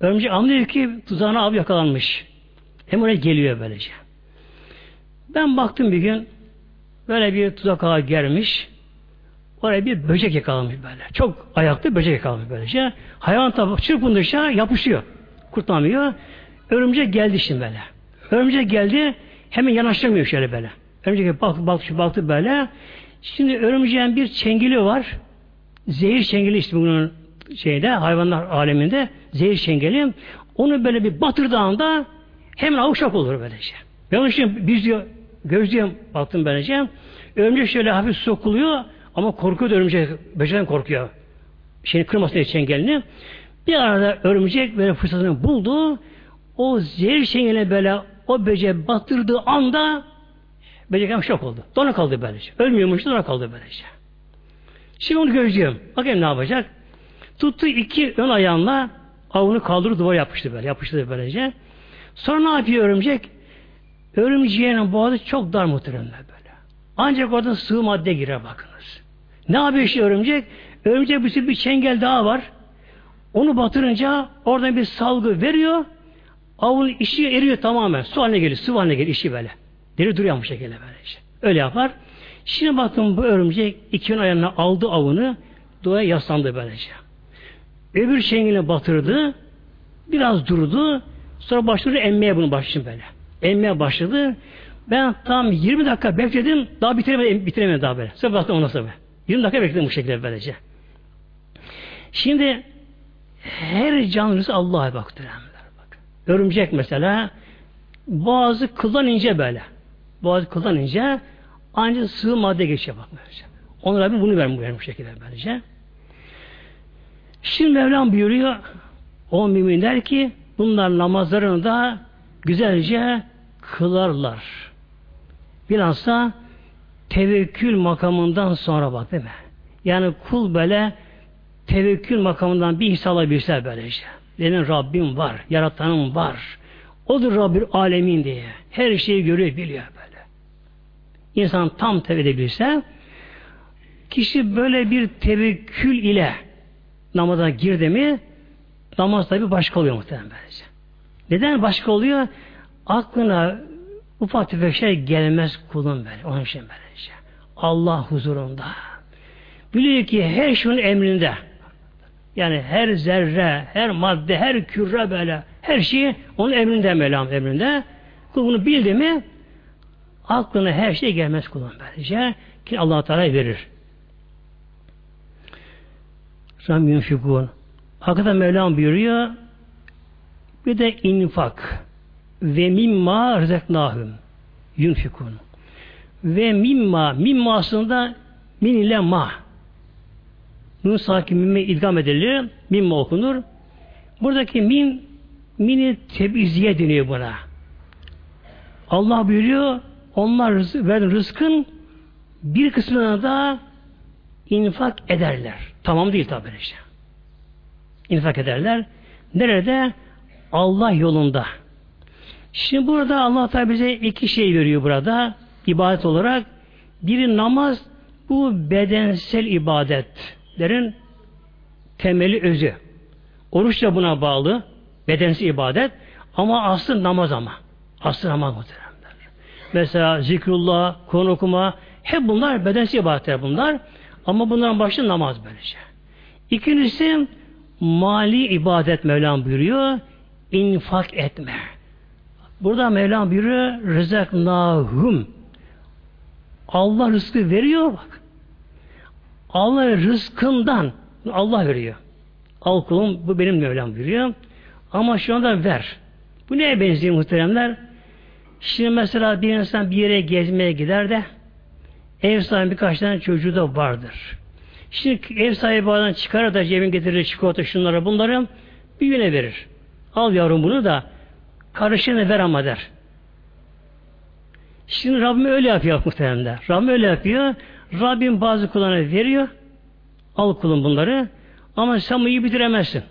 örümcek anlıyor ki tuzağına av yakalanmış. Hem oraya geliyor böylece. Ben baktım bir gün böyle bir tuzak ağa gelmiş. Oraya bir böcek yakalamış böyle. Çok ayaklı böcek yakalamış böylece. Hayvan tabi çırpındıkça yapışıyor. Kurtamıyor. Örümcek geldi şimdi böyle. Örümcek geldi hemen yanaşamıyor şöyle böyle. Örümcek baktı, baktı, baktı böyle. Şimdi örümceğin bir çengili var. Zehir çengili işte bunun şeyde hayvanlar aleminde zehir çengeli. Onu böyle bir batırdığı anda hemen avuşak olur böylece. Ben onun için biz diyor gözlüyorum baktım böylece. Örümcek şöyle hafif sokuluyor ama korkuyor örümcek. Böcekten korkuyor. Şeyini kırmasın çengelini. Bir arada örümcek böyle fırsatını buldu. O zehir çengeline böyle o böceği batırdığı anda böcek hem şok oldu. Dona kaldı böylece. Ölmüyormuş dona kaldı böylece. Şimdi onu gözlüyorum. Bakayım ne yapacak. Tuttu iki ön ayağınla avını kaldırıp duvar yapıştı böyle. Yapıştı böylece. Sonra ne yapıyor örümcek? Örümceğin boğazı çok dar muhtemelen böyle. Ancak orada sığ madde girer bakınız. Ne yapıyor işte örümcek? Örümcek bir, bir çengel daha var. Onu batırınca oradan bir salgı veriyor. Avın işi eriyor tamamen. Su haline geliyor. Su haline geliyor işi böyle. Deri duruyor bu şekilde böyle işte. Öyle yapar. Şimdi bakın bu örümcek iki ön ayağına aldı avını doğaya yaslandı böylece. Öbür çengeline batırdı. Biraz durdu. Sonra başladı emmeye bunu başladı böyle. Emmeye başladı. Ben tam 20 dakika bekledim. Daha bitiremedim, bitiremedim daha böyle. Sonra baktım ondan sonra. 20 dakika bekledim bu şekilde böylece. Şimdi her canlısı Allah'a baktır. Bak. Örümcek mesela bazı kıldan ince böyle. Bazı kıldan ince ancak sığ madde geçiyor bak böylece. Onlar Rabbim bunu vermiş bu şekilde böylece. Şimdi Mevlam buyuruyor o müminler ki bunlar namazlarını da güzelce kılarlar. Bilhassa tevekkül makamından sonra bak değil mi? Yani kul böyle tevekkül makamından bir his alabilse böylece. Benim Rabbim var, yaratanım var. Odur Rabbül Alemin diye. Her şeyi görüyor, biliyor böyle. İnsan tam tevekkül edebilirse kişi böyle bir tevekkül ile namaza girdi mi namaz tabi başka oluyor muhtemelen böylece. Neden başka oluyor? Aklına ufak tefek şey gelmez kulun böyle. Onun için böylece. Allah huzurunda. Biliyor ki her şeyin emrinde. Yani her zerre, her madde, her küre böyle her şey onun emrinde Mevlam emrinde. Kul bunu bildi mi aklına her şey gelmez kulun böylece. Ki allah Teala verir. Ram yunfikun. Hakikaten Mevlam buyuruyor bir de infak ve mimma rızaknahum yunfikun ve mimma mimma aslında min ile ma nun sakin mimme idgam edilir mimma okunur buradaki min mini tebiziye deniyor buna Allah buyuruyor onlar ver rızkın bir kısmına da infak ederler. Tamam değil tabi işte. İnfak ederler. Nerede? Allah yolunda. Şimdi burada Allah Teala bize iki şey veriyor burada ibadet olarak. Biri namaz, bu bedensel ibadetlerin temeli özü. Oruç da buna bağlı. Bedensel ibadet. Ama aslı namaz ama. Aslı namaz muhteremler. Mesela zikrullah, konu okuma, hep bunlar bedensel ibadetler bunlar. Ama bunların başı namaz böylece. İkincisi mali ibadet Mevlam buyuruyor. infak etme. Burada Mevlam buyuruyor rızak nahum. Allah rızkı veriyor bak. Allah rızkından Allah veriyor. Al kulum bu benim Mevlam buyuruyor. Ama şu anda ver. Bu neye benziyor muhteremler? Şimdi mesela bir insan bir yere gezmeye gider de Ev sahibi birkaç tane çocuğu da vardır. Şimdi ev sahibi bazen çıkarır da cebin getirir çikolata şunları bunları bir güne verir. Al yavrum bunu da karışını ver ama der. Şimdi Rabbim öyle yapıyor muhtemelen. Rabbim öyle yapıyor. Rabbim bazı kullarına veriyor. Al kulun bunları. Ama sen bunu iyi bitiremezsin.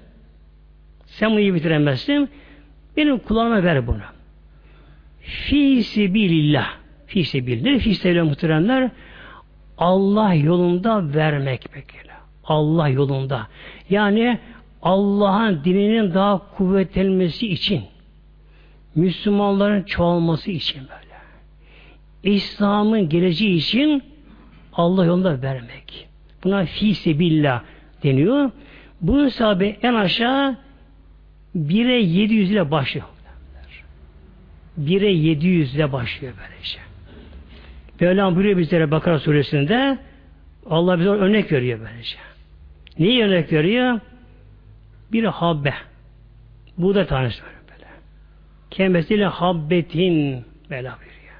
Sen bunu iyi bitiremezsin. Benim kulağıma ver bunu. Fi sebilillah. Fi sebildir. Fi sebilillah muhteremler. Allah yolunda vermek peki. Allah yolunda. Yani Allah'ın dininin daha kuvvetlenmesi için Müslümanların çoğalması için böyle. İslam'ın geleceği için Allah yolunda vermek. Buna fi sebillah deniyor. Bu sahabe en aşağı 1'e 700 ile başlıyor. 1'e 700 ile başlıyor böylece. Mevlam buyuruyor bizlere Bakara suresinde Allah bize örnek veriyor böylece. Neyi örnek veriyor? Bir habbe. Bu da tanesi böyle. böyle. Kemesiyle habbetin Mevla buyuruyor.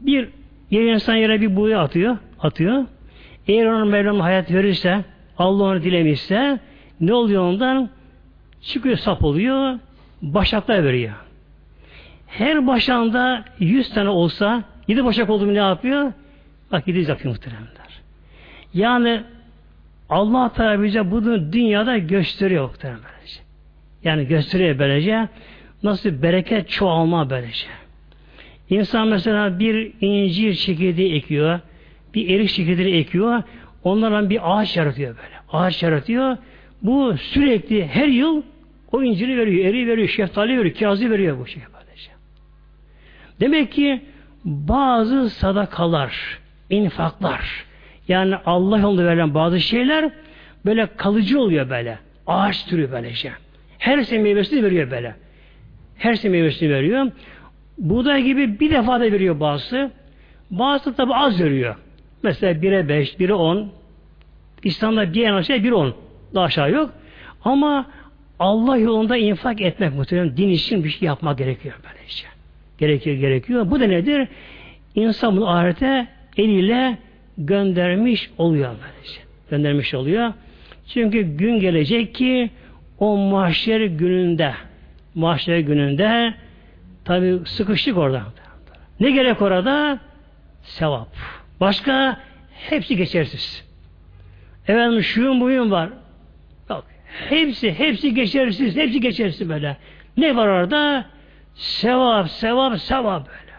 Bir Bir insan yere bir buğday atıyor, atıyor. Eğer onun Mevlam hayat verirse, Allah onu dilemişse, ne oluyor ondan? Çıkıyor sap oluyor, başaklar veriyor. Her başağında yüz tane olsa, yedi başak oldu mu ne yapıyor? Bak yedi yapıyor muhteremler. Yani Allah Teala bize bunu dünyada gösteriyor muhterem böylece. Yani gösteriyor böylece. Nasıl bereket çoğalma böylece. İnsan mesela bir incir çekirdeği ekiyor, bir erik çekirdeği ekiyor, onlarla bir ağaç yaratıyor böyle. Ağaç yaratıyor. Bu sürekli her yıl o inciri veriyor, eri veriyor, şeftali veriyor, kirazı veriyor bu şey böylece. Demek ki bazı sadakalar, infaklar, yani Allah yolunda verilen bazı şeyler böyle kalıcı oluyor böyle. Ağaç türü böylece. Her sene meyvesini veriyor böyle. Her sene meyvesini veriyor. Buğday gibi bir defa da veriyor bazısı. Bazısı tabi az veriyor. Mesela 1'e 5, 1'e 10. İslam'da bir en aşağı bir 10. Daha aşağı yok. Ama Allah yolunda infak etmek muhtemelen din için bir şey yapmak gerekiyor böylece. Gerekiyor, gerekiyor. Bu da nedir? İnsan bunu ahirete eliyle göndermiş oluyor böylece. Göndermiş oluyor. Çünkü gün gelecek ki o mahşer gününde mahşer gününde tabi sıkıştık orada. Ne gerek orada? Sevap. Başka hepsi geçersiz. Efendim şuyun buyun var. Yok. Hepsi, hepsi geçersiz. Hepsi geçersiz böyle. Ne var orada? Sevap, sevap, sevap böyle.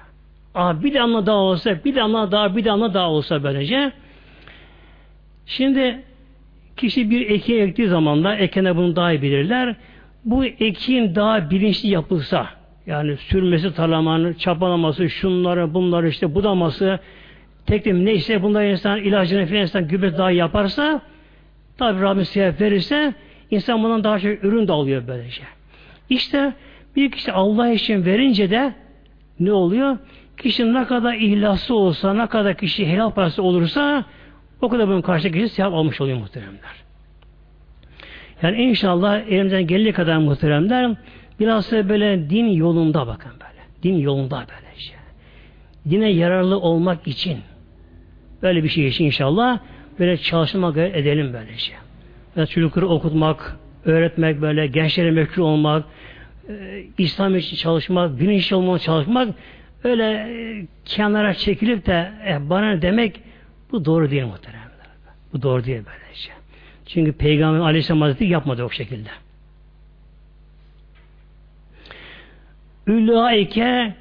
Aa, bir damla daha olsa, bir damla daha, bir damla daha olsa böylece. Şimdi kişi bir eki ektiği zaman da ekene bunu daha iyi bilirler. Bu ekin daha bilinçli yapılsa, yani sürmesi, tarlamanı, çapalaması, şunları, bunları işte budaması, teklim neyse bunlar insan ilacını filan insan gübre daha yaparsa tabi Rabbim sebep verirse insan bundan daha çok ürün de alıyor böylece. İşte bir kişi Allah için verince de ne oluyor? Kişi ne kadar ihlaslı olsa, ne kadar kişi helal parası olursa o kadar bunun karşı kişi sevap almış oluyor muhteremler. Yani inşallah elimizden geldiği kadar muhteremler biraz da böyle din yolunda bakın böyle. Din yolunda böyle şey. Dine yararlı olmak için böyle bir şey için inşallah böyle çalışmak edelim böyle şey. Yani çocukları okutmak, öğretmek böyle, gençlere meşgul olmak, e, İslam için çalışmak, bilinçli olmak çalışmak öyle e, kenara çekilip de e, bana demek bu doğru değil muhteremler. Bu doğru değil böyle şey. Çünkü Peygamber Aleyhisselam Hazretleri yapmadı o şekilde. Ülaike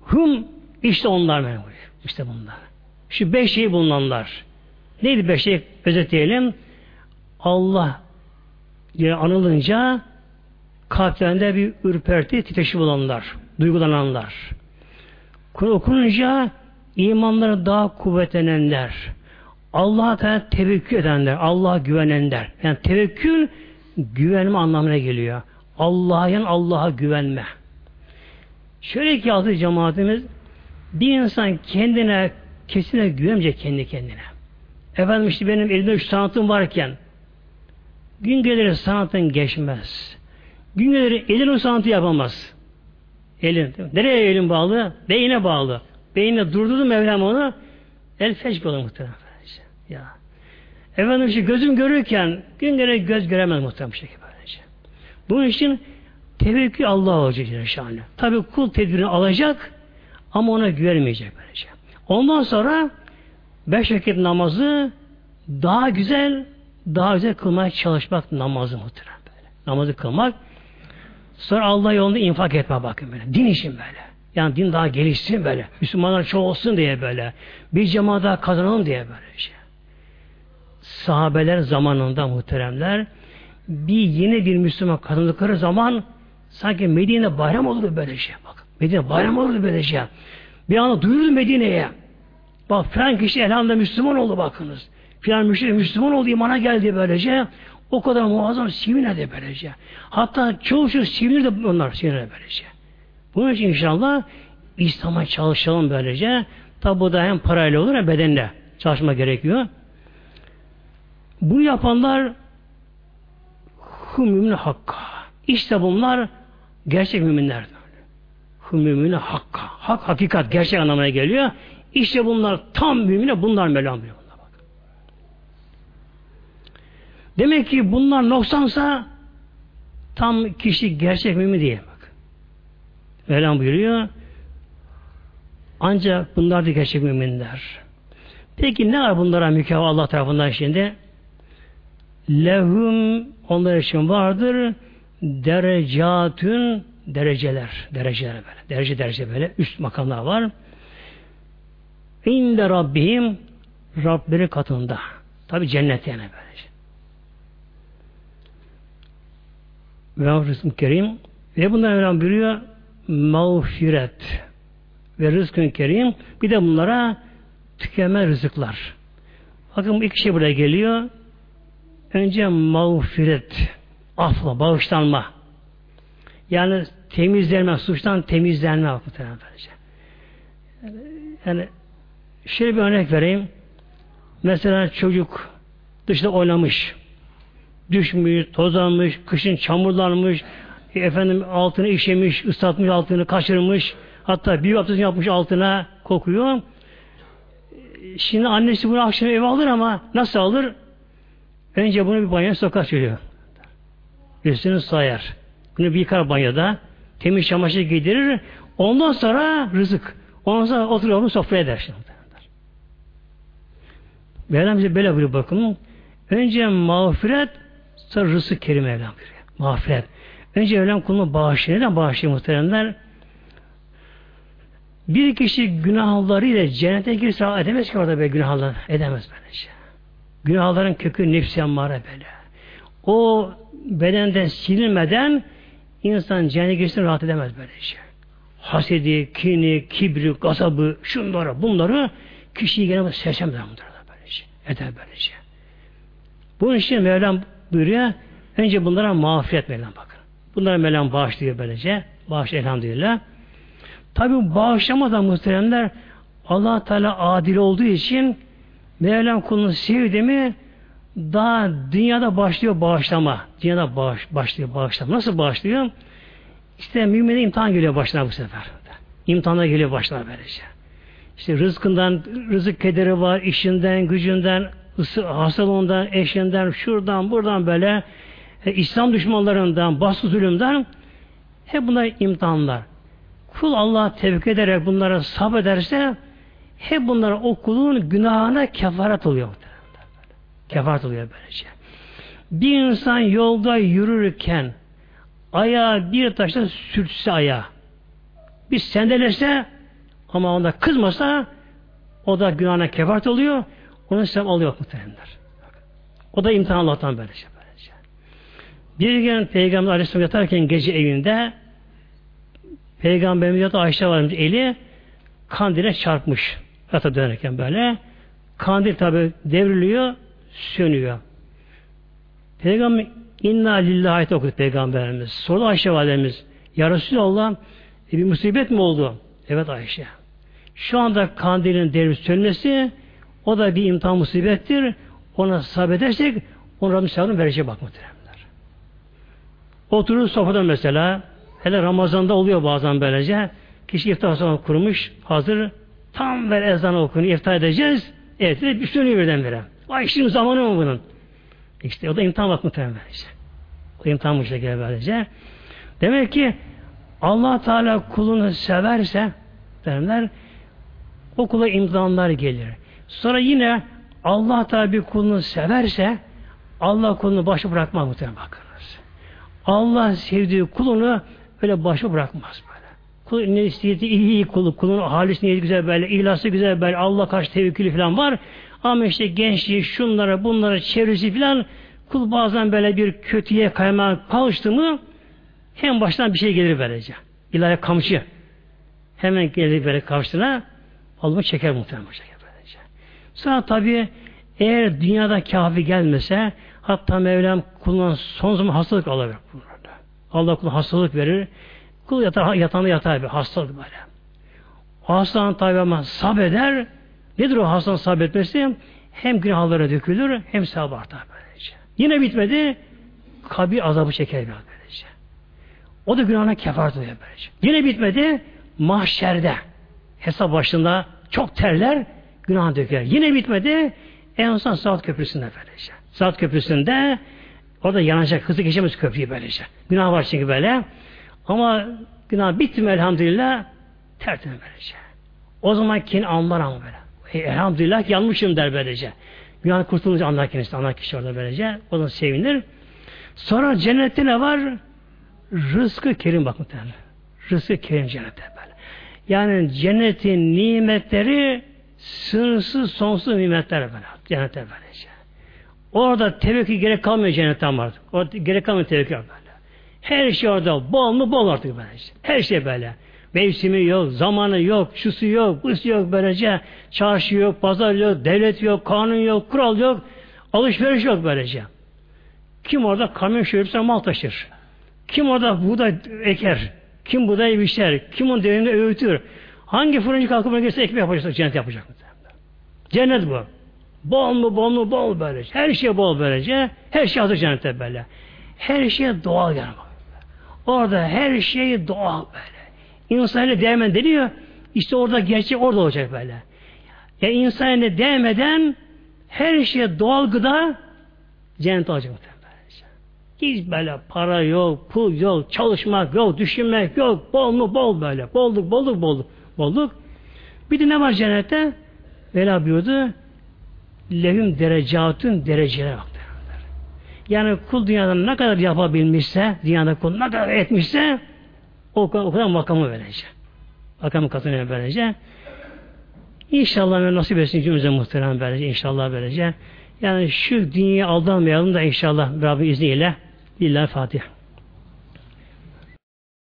hum işte onlar memur. İşte bunlar. Şu beş şey bulunanlar. Neydi beş şey? Özetleyelim. Allah diye anılınca kalplerinde bir ürperti, titreşim olanlar, duygulananlar. Okununca imanları daha kuvvetlenenler. Allah'a Teala tevekkül edenler, Allah'a güvenenler. Yani tevekkül güvenme anlamına geliyor. Allah'a yani Allah'a güvenme. Şöyle ki azı cemaatimiz bir insan kendine kesine güvenmeyecek kendi kendine. Efendim işte benim elimde şu sanatım varken gün gelir sanatın geçmez. Gün gelir elin o sanatı yapamaz. Elin. Nereye elin bağlı? Beyine bağlı. Beyine durdurdu Mevlam onu. El feşk olur muhtemelen. Ya. Efendim işte gözüm görürken gün gene göz göremez muhtemelen bu şekilde böylece. Bunun için tevekkül Allah olacak inşallah. Tabi kul tedbirini alacak ama ona güvenmeyecek böylece. Ondan sonra beş vakit namazı daha güzel daha güzel kılmaya çalışmak namazı muhtemelen böyle. Namazı kılmak sonra Allah yolunda infak etme bakın böyle. Din için böyle. Yani din daha gelişsin böyle. Müslümanlar çoğalsın diye böyle. Bir cemaat daha kazanalım diye böyle şey sahabeler zamanında muhteremler bir yeni bir Müslüman kazandıkları zaman sanki Medine bayram olurdu böyle şey bak. Medine bayram olurdu böyle şey. Bir anda duyurdu Medine'ye. Bak filan kişi elhamda Müslüman oldu bakınız. Filan müşrik Müslüman oldu imana geldi böylece. O kadar muazzam sevinirdi böylece. Hatta çoğu şey sevinirdi onlar sevinirdi böylece. Bunun için inşallah İslam'a çalışalım böylece. Tabi bu da hem parayla olur hem bedenle çalışma gerekiyor. Bunu yapanlar hum mümin hakka. İşte bunlar gerçek müminler. Hum mümin hakka. Hak hakikat gerçek anlamına geliyor. İşte bunlar tam mümine bunlar buyuruyor. Bak. Demek ki bunlar noksansa tam kişi gerçek mümin değil. Bak. Mevlam buyuruyor. Ancak bunlar da gerçek müminler. Peki ne var bunlara mükafat Allah tarafından şimdi? Lehum onlar için vardır derecatün dereceler, dereceler böyle. Derece derece böyle üst makamlar var. İnde Rabbihim Rableri katında. Tabi cennet yani böyle. Ve rızkın kerim ve bundan Mevlam buyuruyor mağfiret ve rızkın kerim bir de bunlara tükenme rızıklar. Bakın bu iki şey buraya geliyor. Önce mağfiret, afla, bağışlanma. Yani temizlenme, suçtan temizlenme muhtemelen böylece. Yani, yani şöyle bir örnek vereyim. Mesela çocuk dışta oynamış, düşmüş, tozlanmış, kışın çamurlanmış, e, efendim altını işemiş, ıslatmış altını, kaçırmış, hatta bir abdest yapmış altına kokuyor. Şimdi annesi bunu akşam eve alır ama nasıl alır? Önce bunu bir banyoya sokar söylüyor. Üstünü sayar. Bunu bir yıkar banyoda. Temiz çamaşır giydirir. Ondan sonra rızık. Ondan sonra oturuyor onu sofraya der. Şimdi. Mevlam bize böyle bir bakın. Önce mağfiret sonra rızık kerim Mevlam buyuruyor. Mağfiret. Önce Mevlam kulunu bağışlıyor. Neden bağışlıyor muhteremler? Bir kişi günahlarıyla cennete girse edemez ki orada böyle günahlar. Edemez böylece. Günahların kökü nefsi ammare böyle. O bedenden silinmeden insan cennete girsin rahat edemez böylece. Hasedi, kini, kibri, gazabı, şunları, bunları kişiyi gene seçemez böylece. Eder böylece. Bunun için Mevlam buyuruyor, önce bunlara mağfiret Mevlam bakın. Bunlara Mevlam bağışlıyor böylece. Bağış elhamdülillah. Tabi bağışlamadan muhteremler allah Teala adil olduğu için Mevlam kulunu sevdi mi daha dünyada başlıyor bağışlama. Dünyada bağış, başlıyor bağışlama. Nasıl başlıyor? İşte mümine imtihan geliyor başına bu sefer. İmtihana geliyor başına böylece. İşte rızkından, rızık kederi var, işinden, gücünden, hastalığından, eşinden, şuradan, buradan böyle e, İslam düşmanlarından, baskı zulümden hep bunlar imtihanlar. Kul Allah tevkik ederek bunlara sabrederse hep bunlar o kulun günahına kefaret oluyor. Kefaret oluyor böylece. Bir insan yolda yürürken ayağı bir taşla sürtse ayağı bir sendelese ama onda kızmasa o da günahına kefaret oluyor. Onu sevap alıyor muhtemelenler. O da imtihan Allah'tan böylece. böylece. Bir gün Peygamber Aleyhisselam yatarken gece evinde Peygamberimiz yatağı Ayşe varmış eli kandile çarpmış. Yata dönerken böyle. Kandil tabi devriliyor, sönüyor. Peygamber inna lillahi okudu Peygamberimiz. Sordu Ayşe validemiz. Ya Resulallah e, bir musibet mi oldu? Evet Ayşe. Şu anda kandilin devri sönmesi o da bir imtihan musibettir. Ona sabredersek ona Rabbim sevabını verecek bak muhteremler. Oturur sofrada mesela hele Ramazan'da oluyor bazen böylece kişi iftar sonra kurmuş hazır tam ver ezanı okunuyor iftar edeceğiz evet bir sönüyor birdenbire. Vay şimdi zamanı mı bunun? İşte o da imtihan bak muhterem böylece. O imtihan bu şekilde böylece. Demek ki Allah Teala kulunu severse derler o kula imtihanlar gelir. Sonra yine Allah Teala bir kulunu severse Allah kulunu başı bırakmaz muhtemelen bakınız. Allah sevdiği kulunu öyle başı bırakmaz böyle. Kul istediği iyi, iyi kulu, kulun halis niyeti güzel böyle, ihlası güzel böyle, Allah karşı tevekkülü falan var. Ama işte gençliği, şunlara, bunlara, çevresi falan kul bazen böyle bir kötüye kayma kalıştı mı hem baştan bir şey gelir böylece. İlahi kamçı. Hemen gelir böyle karşısına Allah'ı çeker muhtemelen çeker böylece. Sonra tabi eğer dünyada kafi gelmese hatta Mevlam kuluna son zaman hastalık alabilir. Allah kuluna hastalık verir. Kul yatar, yatağında yatar bir hastalık böyle. O hastanın tabi ama sabeder. Nedir o hastanın sabretmesi? Hem günahlara dökülür hem sevap artar böylece. Yine bitmedi. Kabir azabı çeker biraz böylece. O da günahına kefaret oluyor böylece. Yine bitmedi. Mahşerde hesap başında çok terler, günah döker. Yine bitmedi. En son Saat Köprüsü'nde böylece. Saat Köprüsü'nde orada yanacak, hızlı geçemez köprüyü böylece. Günah var çünkü böyle. Ama günah bitti mi elhamdülillah tertemiz böylece. O zaman kendi anlar ama böyle. E, elhamdülillah yanmışım der böylece. Günah kurtulunca anlar kendisi, anlar kişi orada böylece. O zaman sevinir. Sonra cennette ne var? Rızkı kerim bakın muhtemelen. Rızkı kerim cennette böyle. Yani cennetin nimetleri sınırsız sonsuz nimetler böyle. Cennette böylece. Orada tevekkül gerek kalmıyor cennetten artık. Orada gerek kalmıyor tevekkül böyle. Her şey orada bol mu bol artık böylece. Her şey böyle. Mevsimi yok, zamanı yok, şusu yok, busu yok böylece. Çarşı yok, pazar yok, devlet yok, kanun yok, kural yok. Alışveriş yok böylece. Kim orada kamyon şoförü mal taşır? Kim orada buğday eker? Kim buğday biçer? Kim onun devrini öğütür? Hangi fırıncı kalkıp gelirse ekmek yapacak, cennet yapacak. Cennet bu. Bol mu bol mu bol böylece. Her şey bol böylece. Her şey hazır cennette böyle. Her şey doğal yani. Orada her şey doğal böyle. İnsanla değmen deniyor. İşte orada gerçek orada olacak böyle. Yani insanla değmeden her şey doğal gıda cennet olacak. Hiç böyle para yok, pul yok, çalışmak yok, düşünmek yok, bol mu bol böyle. Bolluk, bolluk, bolluk, bolluk. Bir de ne var cennette? Vela buyurdu. Lehüm derecatün dereceler baktı. Yani kul dünyada ne kadar yapabilmişse, dünyada kul ne kadar etmişse o, o kadar makamı verecek. Makamı kazanıyor böylece. İnşallah nasip etsin cümlemize muhterem böylece. İnşallah böylece. Yani şu dünyaya aldanmayalım da inşallah Rabbim izniyle. Lillahi Fatiha.